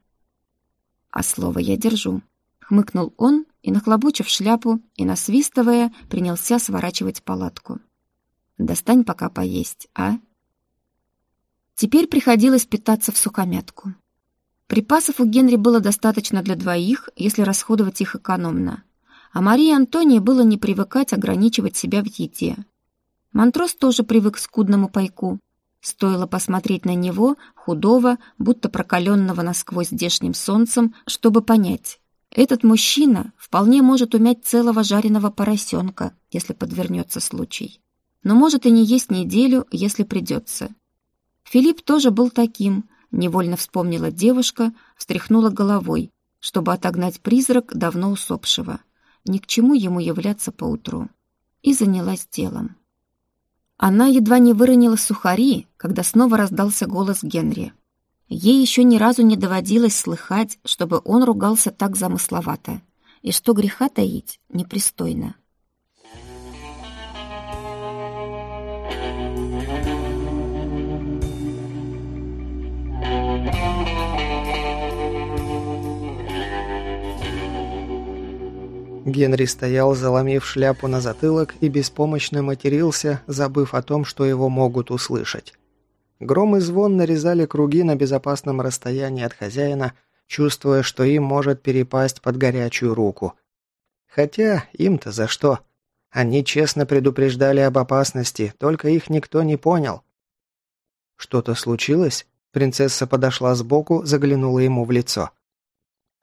«А слово я держу», — хмыкнул он и, нахлобучив шляпу и насвистывая, принялся сворачивать палатку. «Достань пока поесть, а?» Теперь приходилось питаться в сухомятку. Припасов у Генри было достаточно для двоих, если расходовать их экономно. А Марии Антонии было не привыкать ограничивать себя в еде. Монтрос тоже привык к скудному пайку. Стоило посмотреть на него, худого, будто прокаленного насквозь здешним солнцем, чтобы понять. Этот мужчина вполне может умять целого жареного поросенка, если подвернется случай. Но может и не есть неделю, если придется. Филипп тоже был таким, невольно вспомнила девушка, встряхнула головой, чтобы отогнать призрак давно усопшего. Ни к чему ему являться поутру. И занялась делом. Она едва не выронила сухари, когда снова раздался голос Генри. Ей еще ни разу не доводилось слыхать, чтобы он ругался так замысловато. И что греха таить, непристойно. Генри стоял, заломив шляпу на затылок и беспомощно матерился, забыв о том, что его могут услышать. Гром и звон нарезали круги на безопасном расстоянии от хозяина, чувствуя, что им может перепасть под горячую руку. Хотя им-то за что? Они честно предупреждали об опасности, только их никто не понял. «Что-то случилось?» Принцесса подошла сбоку, заглянула ему в лицо.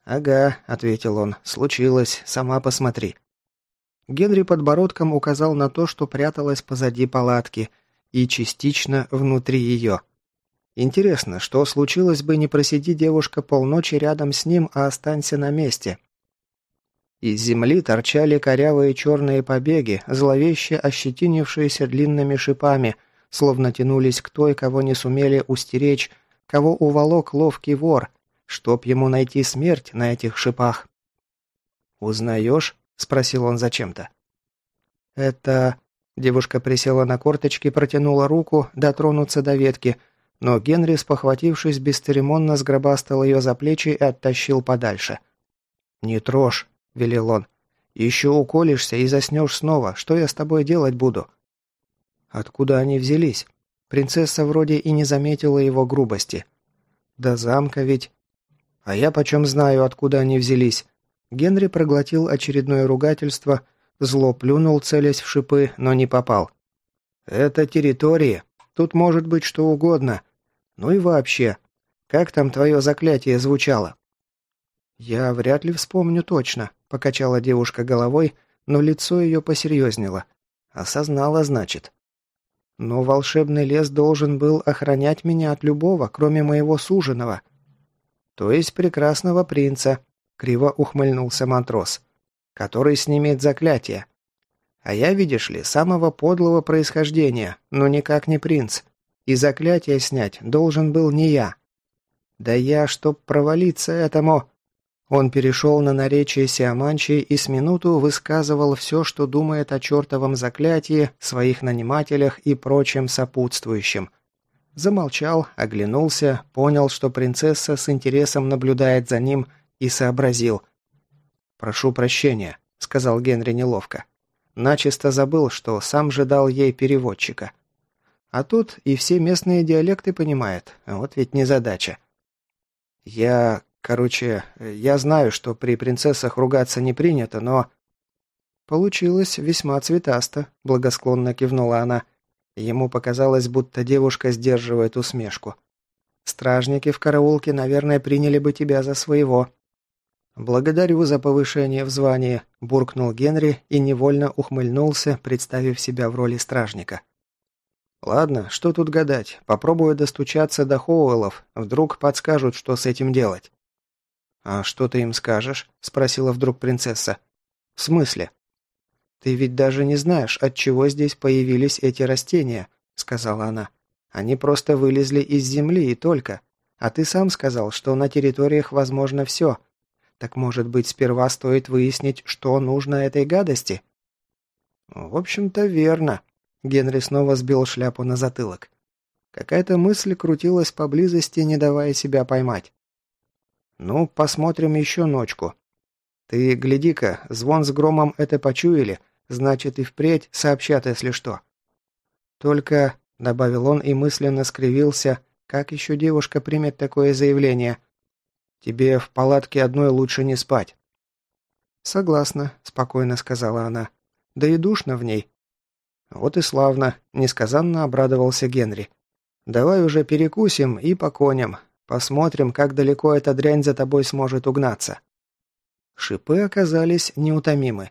«Ага», — ответил он, — «случилось, сама посмотри». Генри подбородком указал на то, что пряталось позади палатки и частично внутри ее. Интересно, что случилось бы, не просиди девушка полночи рядом с ним, а останься на месте. Из земли торчали корявые черные побеги, зловеще ощетинившиеся длинными шипами, словно тянулись к той, кого не сумели устеречь, кого уволок ловкий вор, чтоб ему найти смерть на этих шипах. «Узнаешь?» — спросил он зачем-то. «Это...» Девушка присела на корточки, протянула руку дотронуться до ветки, но Генри, спохватившись, бесцеремонно сгробастал ее за плечи и оттащил подальше. «Не трожь», — велел он. «Еще уколешься и заснешь снова. Что я с тобой делать буду?» Откуда они взялись? Принцесса вроде и не заметила его грубости. «До замка ведь...» «А я почем знаю, откуда они взялись?» Генри проглотил очередное ругательство, зло плюнул, целясь в шипы, но не попал. «Это территория. Тут может быть что угодно. Ну и вообще, как там твое заклятие звучало?» «Я вряд ли вспомню точно», — покачала девушка головой, но лицо ее посерьезнело. «Осознала, значит». «Но волшебный лес должен был охранять меня от любого, кроме моего суженого». «То есть прекрасного принца», — криво ухмыльнулся матрос, «который снимет заклятие. А я, видишь ли, самого подлого происхождения, но никак не принц. И заклятие снять должен был не я. Да я, чтоб провалиться этому...» Он перешел на наречие Сиаманчи и с минуту высказывал все, что думает о чертовом заклятии, своих нанимателях и прочем сопутствующем. Замолчал, оглянулся, понял, что принцесса с интересом наблюдает за ним и сообразил. «Прошу прощения», — сказал Генри неловко. Начисто забыл, что сам же дал ей переводчика. А тут и все местные диалекты понимает, вот ведь незадача. «Я Короче, я знаю, что при принцессах ругаться не принято, но...» «Получилось весьма цветасто», — благосклонно кивнула она. Ему показалось, будто девушка сдерживает усмешку. «Стражники в караулке, наверное, приняли бы тебя за своего». «Благодарю за повышение в звании», – буркнул Генри и невольно ухмыльнулся, представив себя в роли стражника. «Ладно, что тут гадать. Попробую достучаться до Хоуэллов. Вдруг подскажут, что с этим делать». «А что ты им скажешь?» – спросила вдруг принцесса. «В смысле?» «Ты ведь даже не знаешь, от чего здесь появились эти растения», – сказала она. «Они просто вылезли из земли и только. А ты сам сказал, что на территориях возможно все. Так, может быть, сперва стоит выяснить, что нужно этой гадости?» «В общем-то, верно», – Генри снова сбил шляпу на затылок. Какая-то мысль крутилась поблизости, не давая себя поймать. «Ну, посмотрим еще ночку. Ты, гляди-ка, звон с громом это почуяли, значит и впредь сообщат, если что». «Только», — добавил он и мысленно скривился, «как еще девушка примет такое заявление?» «Тебе в палатке одной лучше не спать». «Согласна», — спокойно сказала она. «Да и душно в ней». «Вот и славно», — несказанно обрадовался Генри. «Давай уже перекусим и по коням. Посмотрим, как далеко эта дрянь за тобой сможет угнаться». Шипы оказались неутомимы.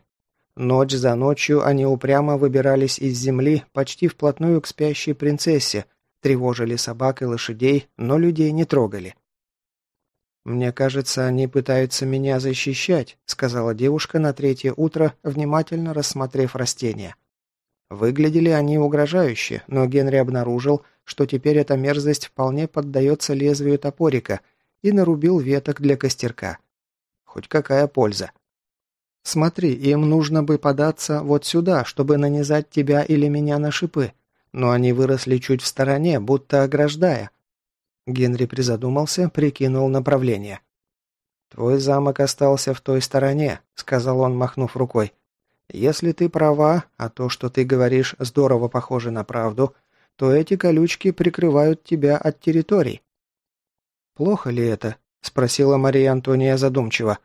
Ночь за ночью они упрямо выбирались из земли почти вплотную к спящей принцессе, тревожили собак и лошадей, но людей не трогали. «Мне кажется, они пытаются меня защищать», — сказала девушка на третье утро, внимательно рассмотрев растения. Выглядели они угрожающе, но Генри обнаружил, что теперь эта мерзость вполне поддается лезвию топорика и нарубил веток для костерка. Хоть какая польза. Смотри, им нужно бы податься вот сюда, чтобы нанизать тебя или меня на шипы, но они выросли чуть в стороне, будто ограждая. Генри призадумался, прикинул направление. «Твой замок остался в той стороне», — сказал он, махнув рукой. «Если ты права, а то, что ты говоришь, здорово похоже на правду, — то эти колючки прикрывают тебя от территорий. «Плохо ли это?» – спросила Мария Антония задумчиво.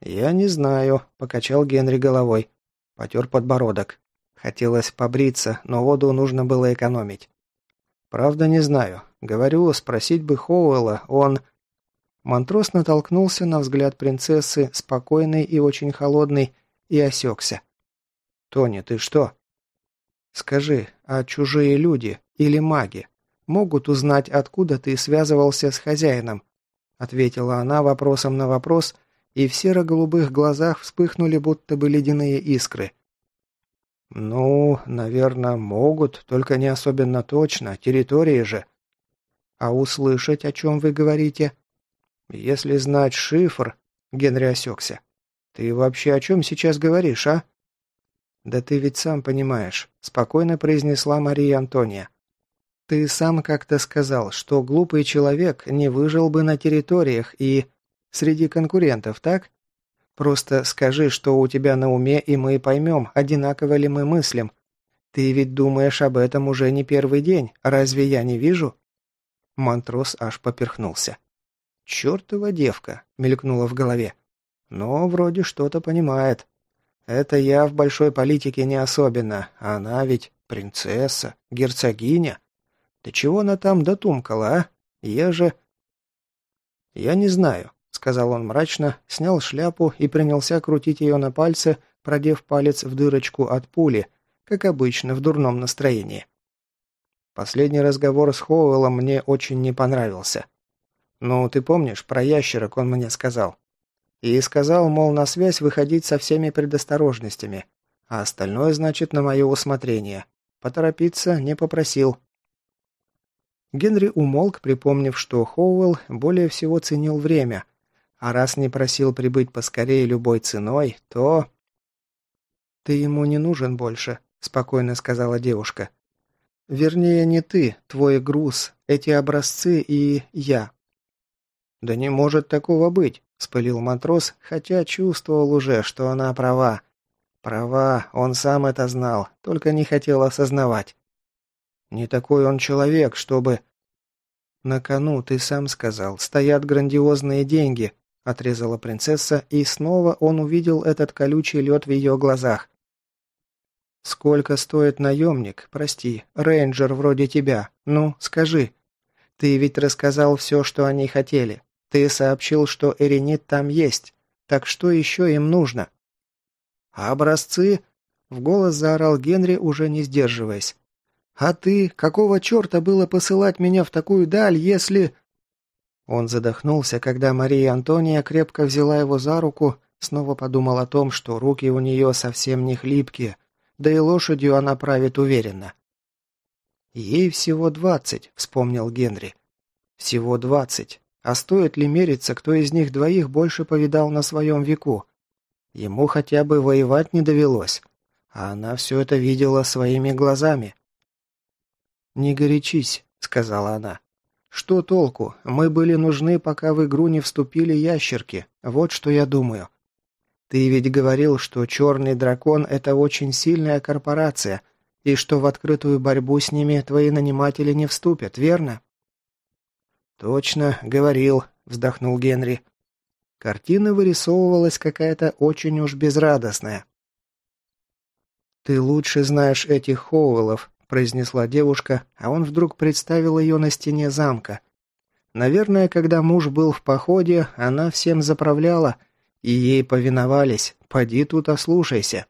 «Я не знаю», – покачал Генри головой. Потер подбородок. Хотелось побриться, но воду нужно было экономить. «Правда, не знаю. Говорю, спросить бы Хоуэлла, он...» Монтрос натолкнулся на взгляд принцессы, спокойный и очень холодный, и осекся. «Тони, ты что?» Скажи, а чужие люди или маги могут узнать, откуда ты связывался с хозяином?» Ответила она вопросом на вопрос, и в серо-голубых глазах вспыхнули будто бы ледяные искры. «Ну, наверное, могут, только не особенно точно, территории же». «А услышать, о чем вы говорите?» «Если знать шифр...» — Генри осекся. «Ты вообще о чем сейчас говоришь, а?» «Да ты ведь сам понимаешь», – спокойно произнесла Мария Антония. «Ты сам как-то сказал, что глупый человек не выжил бы на территориях и... среди конкурентов, так? Просто скажи, что у тебя на уме, и мы поймем, одинаково ли мы мыслим. Ты ведь думаешь об этом уже не первый день, разве я не вижу?» Монтрос аж поперхнулся. «Чертова девка!» – мелькнула в голове. Но вроде что-то понимает. Это я в большой политике не особенно, она ведь принцесса, герцогиня. Да чего она там дотумкала, а? Я же... Я не знаю, сказал он мрачно, снял шляпу и принялся крутить ее на пальце, продев палец в дырочку от пули, как обычно, в дурном настроении. Последний разговор с Хоуэллом мне очень не понравился. Ну, ты помнишь, про ящерок он мне сказал. И сказал, мол, на связь выходить со всеми предосторожностями, а остальное, значит, на мое усмотрение. Поторопиться не попросил. Генри умолк, припомнив, что Хоуэлл более всего ценил время, а раз не просил прибыть поскорее любой ценой, то... «Ты ему не нужен больше», — спокойно сказала девушка. «Вернее, не ты, твой груз, эти образцы и я». «Да не может такого быть», Спылил матрос, хотя чувствовал уже, что она права. Права, он сам это знал, только не хотел осознавать. Не такой он человек, чтобы... «На кону, ты сам сказал, стоят грандиозные деньги», — отрезала принцесса, и снова он увидел этот колючий лед в ее глазах. «Сколько стоит наемник, прости, рейнджер вроде тебя? Ну, скажи. Ты ведь рассказал все, что они хотели. Ты сообщил, что эренит там есть. Так что еще им нужно?» «А образцы?» — в голос заорал Генри, уже не сдерживаясь. «А ты? Какого черта было посылать меня в такую даль, если...» Он задохнулся, когда Мария Антония крепко взяла его за руку, снова подумал о том, что руки у нее совсем не хлипкие, да и лошадью она правит уверенно. «Ей всего двадцать», — вспомнил Генри. «Всего двадцать. А стоит ли мериться, кто из них двоих больше повидал на своем веку? Ему хотя бы воевать не довелось, а она все это видела своими глазами. «Не горячись», — сказала она. «Что толку? Мы были нужны, пока в игру не вступили ящерки. Вот что я думаю. Ты ведь говорил, что черный дракон — это очень сильная корпорация, и что в открытую борьбу с ними твои наниматели не вступят, верно?» «Точно, говорил», — вздохнул Генри. Картина вырисовывалась какая-то очень уж безрадостная. «Ты лучше знаешь этих Хоуэллов», — произнесла девушка, а он вдруг представил ее на стене замка. Наверное, когда муж был в походе, она всем заправляла, и ей повиновались. Поди тут ослушайся.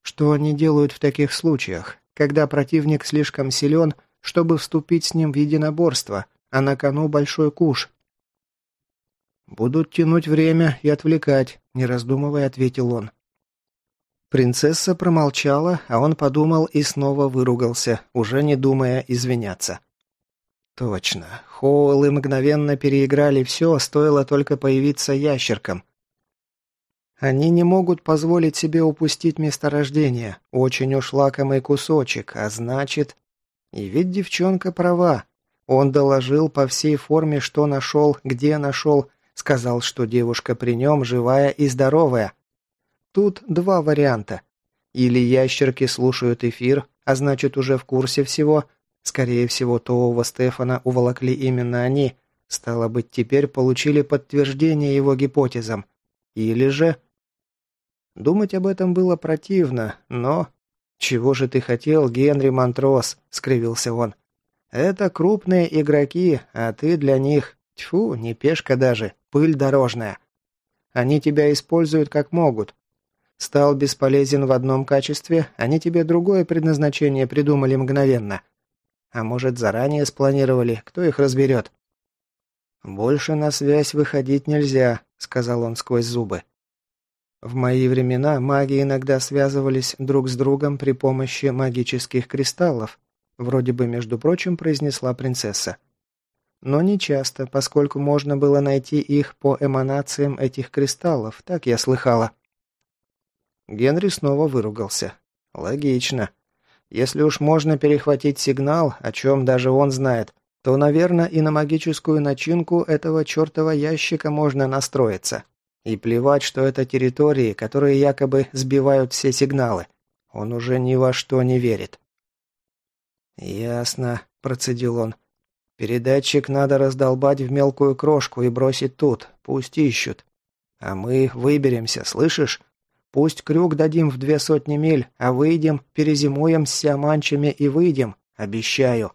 Что они делают в таких случаях, когда противник слишком силен, чтобы вступить с ним в единоборство, а на кону большой куш. «Будут тянуть время и отвлекать», — не раздумывая ответил он. Принцесса промолчала, а он подумал и снова выругался, уже не думая извиняться. Точно. Хоуэллы мгновенно переиграли все, стоило только появиться ящеркам. Они не могут позволить себе упустить месторождение. Очень уж лакомый кусочек, а значит... И ведь девчонка права. Он доложил по всей форме, что нашел, где нашел, сказал, что девушка при нем живая и здоровая. Тут два варианта. Или ящерки слушают эфир, а значит уже в курсе всего. Скорее всего, Тоова Стефана уволокли именно они. Стало быть, теперь получили подтверждение его гипотезам. Или же... Думать об этом было противно, но... «Чего же ты хотел, Генри Монтрос?» — скривился он. Это крупные игроки, а ты для них... Тьфу, не пешка даже, пыль дорожная. Они тебя используют как могут. Стал бесполезен в одном качестве, они тебе другое предназначение придумали мгновенно. А может, заранее спланировали, кто их разберет? «Больше на связь выходить нельзя», — сказал он сквозь зубы. В мои времена маги иногда связывались друг с другом при помощи магических кристаллов, Вроде бы, между прочим, произнесла принцесса. Но не часто, поскольку можно было найти их по эманациям этих кристаллов, так я слыхала. Генри снова выругался. Логично. Если уж можно перехватить сигнал, о чем даже он знает, то, наверное, и на магическую начинку этого чертова ящика можно настроиться. И плевать, что это территории, которые якобы сбивают все сигналы. Он уже ни во что не верит. «Ясно», – процедил он. «Передатчик надо раздолбать в мелкую крошку и бросить тут. Пусть ищут». А мы выберемся, слышишь? Пусть крюк дадим в две сотни миль, а выйдем, перезимуем с сиаманчами и выйдем, обещаю.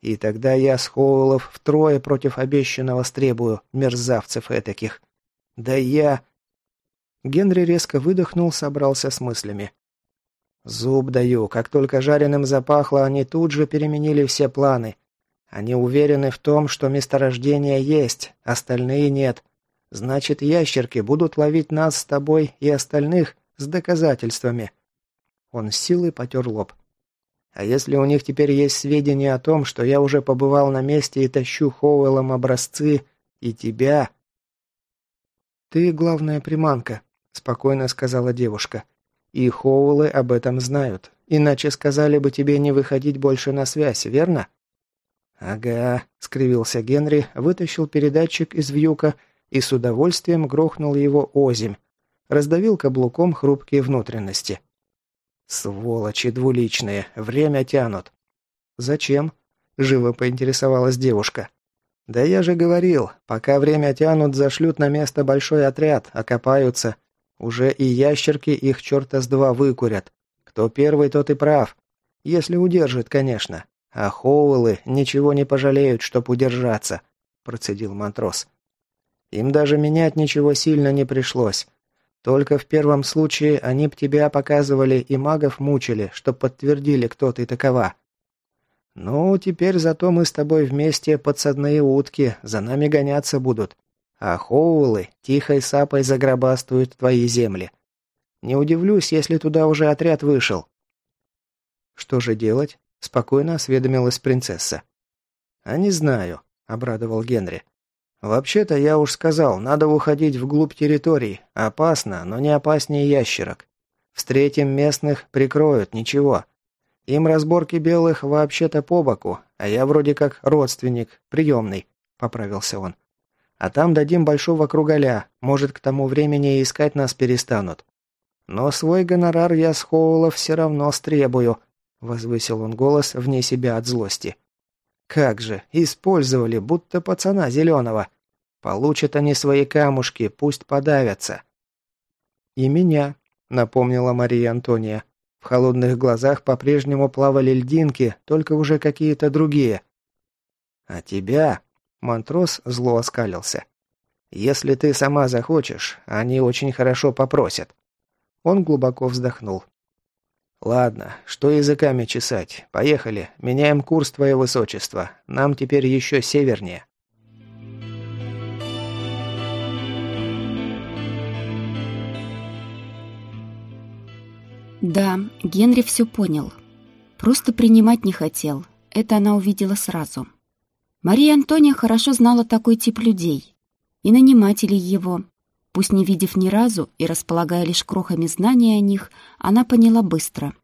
И тогда я с Хоулов втрое против обещанного стребую, мерзавцев этаких. Да я...» Генри резко выдохнул, собрался с мыслями. «Зуб даю, как только жареным запахло, они тут же переменили все планы. Они уверены в том, что месторождение есть, остальные нет. Значит, ящерки будут ловить нас с тобой и остальных с доказательствами». Он с силой потер лоб. «А если у них теперь есть сведения о том, что я уже побывал на месте и тащу Хоуэллом образцы и тебя...» «Ты главная приманка», — спокойно сказала девушка. «И Хоуэллы об этом знают. Иначе сказали бы тебе не выходить больше на связь, верно?» «Ага», — скривился Генри, вытащил передатчик из вьюка и с удовольствием грохнул его озимь. Раздавил каблуком хрупкие внутренности. «Сволочи двуличные, время тянут». «Зачем?» – живо поинтересовалась девушка. «Да я же говорил, пока время тянут, зашлют на место большой отряд, окопаются. Уже и ящерки их черта с два выкурят. Кто первый, тот и прав. Если удержит, конечно. А Хоуэллы ничего не пожалеют, чтоб удержаться», – процедил Монтрос. Им даже менять ничего сильно не пришлось. Только в первом случае они б тебя показывали и магов мучили, чтоб подтвердили, кто ты такова. Ну, теперь зато мы с тобой вместе подсадные утки, за нами гоняться будут. А Хоулы тихой сапой загробастают твои земли. Не удивлюсь, если туда уже отряд вышел. Что же делать? Спокойно осведомилась принцесса. А не знаю, обрадовал Генри. «Вообще-то я уж сказал, надо уходить вглубь территорий. Опасно, но не опаснее ящерок. Встретим местных, прикроют, ничего. Им разборки белых вообще-то по боку, а я вроде как родственник, приемный», — поправился он. «А там дадим большого кругаля, может, к тому времени и искать нас перестанут. Но свой гонорар я с Хоула все равно стребую», — возвысил он голос вне себя от злости. Как же, использовали, будто пацана зеленого. Получат они свои камушки, пусть подавятся. И меня, напомнила Мария Антония. В холодных глазах по-прежнему плавали льдинки, только уже какие-то другие. А тебя, Монтрос зло оскалился. Если ты сама захочешь, они очень хорошо попросят. Он глубоко вздохнул. «Ладно, что языками чесать? Поехали. Меняем курс, твое высочество. Нам теперь еще севернее». Да, Генри все понял. Просто принимать не хотел. Это она увидела сразу. Мария Антония хорошо знала такой тип людей. И нанимателей его, Пусть не видев ни разу и располагая лишь крохами знаний о них, она поняла быстро.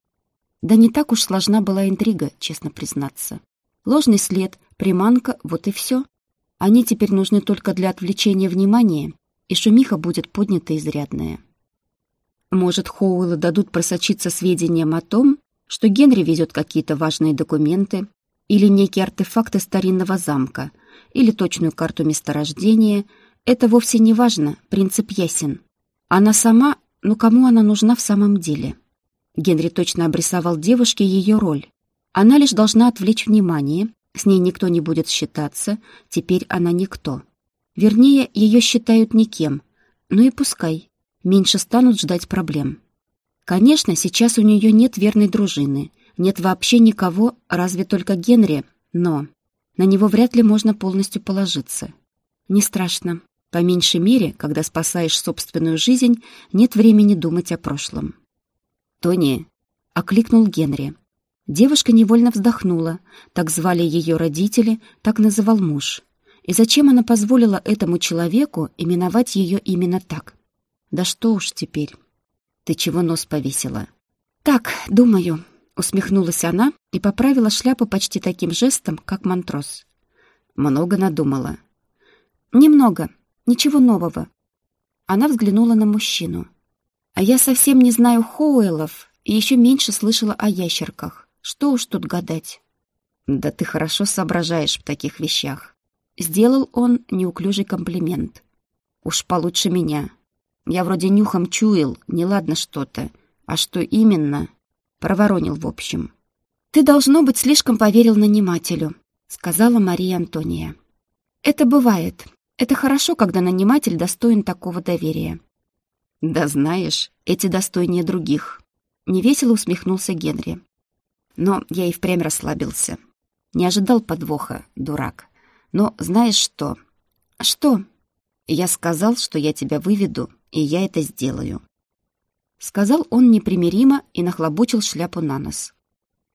Да не так уж сложна была интрига, честно признаться. Ложный след, приманка, вот и все. Они теперь нужны только для отвлечения внимания, и шумиха будет поднята изрядная. Может, Хоуэллы дадут просочиться сведениям о том, что Генри везет какие-то важные документы, или некие артефакты старинного замка, или точную карту месторождения — это вовсе не важно, принцип ясен. Она сама, ну кому она нужна в самом деле? Генри точно обрисовал девушке ее роль. Она лишь должна отвлечь внимание, с ней никто не будет считаться, теперь она никто. Вернее, ее считают никем. Ну и пускай, меньше станут ждать проблем. Конечно, сейчас у нее нет верной дружины, нет вообще никого, разве только Генри, но на него вряд ли можно полностью положиться. Не страшно. По меньшей мере, когда спасаешь собственную жизнь, нет времени думать о прошлом. «Тони!» — окликнул Генри. Девушка невольно вздохнула. Так звали ее родители, так называл муж. И зачем она позволила этому человеку именовать ее именно так? Да что уж теперь. Ты чего нос повесила? Так, думаю, усмехнулась она и поправила шляпу почти таким жестом, как мантрос. Много надумала. Немного, Ничего нового. Она взглянула на мужчину. А я совсем не знаю Хоуэллов и еще меньше слышала о ящерках. Что уж тут гадать. Да ты хорошо соображаешь в таких вещах. Сделал он неуклюжий комплимент. Уж получше меня. Я вроде нюхом чуял, неладно что-то. А что именно? Проворонил в общем. «Ты, должно быть, слишком поверил нанимателю», — сказала Мария Антония. «Это бывает. Это хорошо, когда наниматель достоин такого доверия». «Да знаешь, эти достойнее других», — невесело усмехнулся Генри. Но я и впрямь расслабился. Не ожидал подвоха, дурак. Но знаешь что? Что? Я сказал, что я тебя выведу, и я это сделаю. Сказал он непримиримо и нахлобучил шляпу на нос.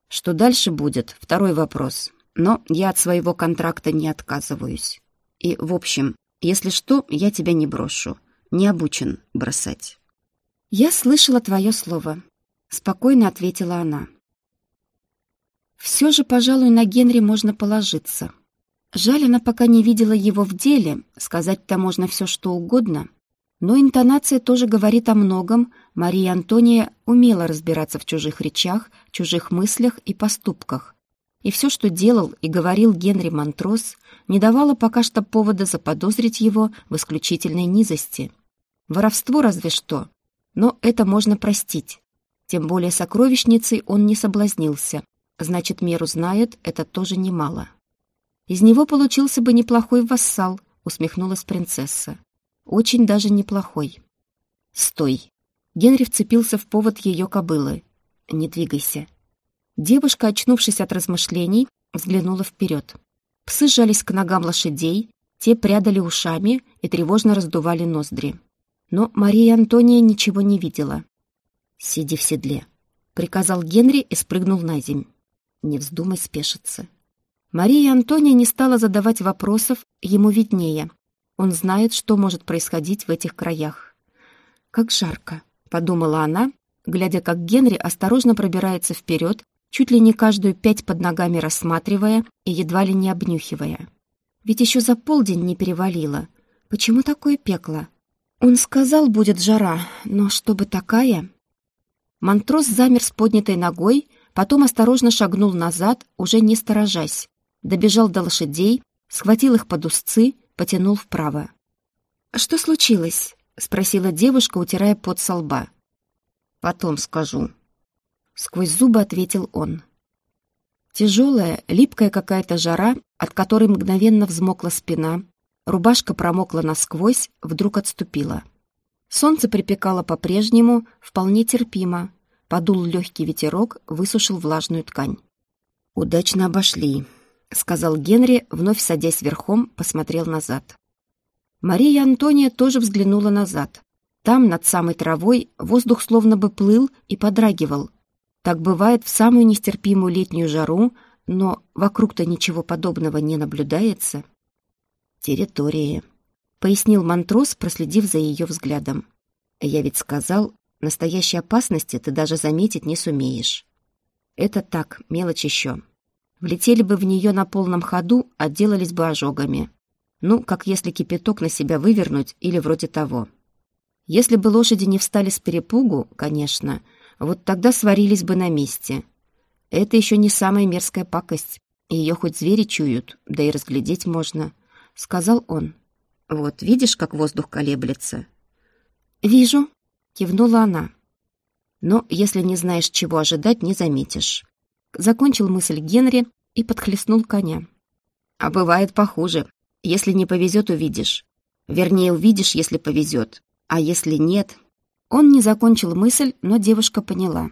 Что дальше будет, второй вопрос. Но я от своего контракта не отказываюсь. И, в общем, если что, я тебя не брошу. Не обучен бросать. «Я слышала твое слово», — спокойно ответила она. Все же, пожалуй, на Генри можно положиться. Жаль, она пока не видела его в деле, сказать-то можно все что угодно. Но интонация тоже говорит о многом. Мария Антония умела разбираться в чужих речах, чужих мыслях и поступках. И все, что делал и говорил Генри Монтрос, не давало пока что повода заподозрить его в исключительной низости. Воровство разве что. Но это можно простить. Тем более сокровищницей он не соблазнился, Значит, меру знает, это тоже немало. Из него получился бы неплохой вассал, усмехнулась принцесса. Очень даже неплохой. Стой. Генри вцепился в повод ее кобылы. Не двигайся. Девушка, очнувшись от размышлений, взглянула вперед. Псы сжались к ногам лошадей, те прядали ушами и тревожно раздували ноздри. Но Мария Антония ничего не видела. «Сиди в седле», — приказал Генри и спрыгнул на земь. Не вздумай спешиться. Мария Антония не стала задавать вопросов, ему виднее. Он знает, что может происходить в этих краях. «Как жарко», — подумала она, глядя, как Генри осторожно пробирается вперед, чуть ли не каждую пять под ногами рассматривая и едва ли не обнюхивая. Ведь еще за полдень не перевалило. Почему такое пекло? Он сказал, будет жара, но чтобы такая... Монтрос замер с поднятой ногой, Потом осторожно шагнул назад, уже не сторожась. Добежал до лошадей, схватил их под узцы, потянул вправо. «Что случилось?» — спросила девушка, утирая пот со лба. «Потом скажу». Сквозь зубы ответил он. Тяжелая, липкая какая-то жара, от которой мгновенно взмокла спина, рубашка промокла насквозь, вдруг отступила. Солнце припекало по-прежнему, вполне терпимо, Подул легкий ветерок, высушил влажную ткань. «Удачно обошли», — сказал Генри, вновь садясь верхом, посмотрел назад. Мария Антония тоже взглянула назад. Там, над самой травой, воздух словно бы плыл и подрагивал. Так бывает в самую нестерпимую летнюю жару, но вокруг-то ничего подобного не наблюдается. «Территории», — пояснил Монтрос, проследив за ее взглядом. «Я ведь сказал, Настоящей опасности ты даже заметить не сумеешь. Это так, мелочь еще. Влетели бы в нее на полном ходу, отделались бы ожогами. Ну, как если кипяток на себя вывернуть или вроде того. Если бы лошади не встали с перепугу, конечно, вот тогда сварились бы на месте. Это еще не самая мерзкая пакость. Ее хоть звери чуют, да и разглядеть можно, — сказал он. Вот, видишь, как воздух колеблется? Вижу, Кивнула она. Но если не знаешь, чего ожидать, не заметишь. Закончил мысль Генри и подхлестнул коня. А бывает похуже. Если не повезет, увидишь. Вернее, увидишь, если повезет. А если нет... Он не закончил мысль, но девушка поняла.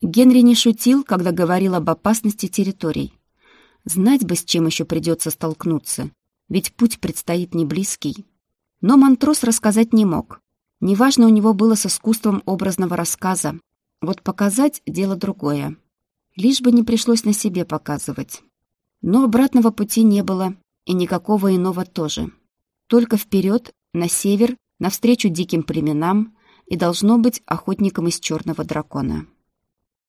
Генри не шутил, когда говорил об опасности территорий. Знать бы, с чем еще придется столкнуться, ведь путь предстоит не близкий. Но Монтрос рассказать не мог. Неважно у него было с искусством образного рассказа. Вот показать — дело другое. Лишь бы не пришлось на себе показывать. Но обратного пути не было, и никакого иного тоже. Только вперед, на север, навстречу диким племенам и, должно быть, охотникам из черного дракона.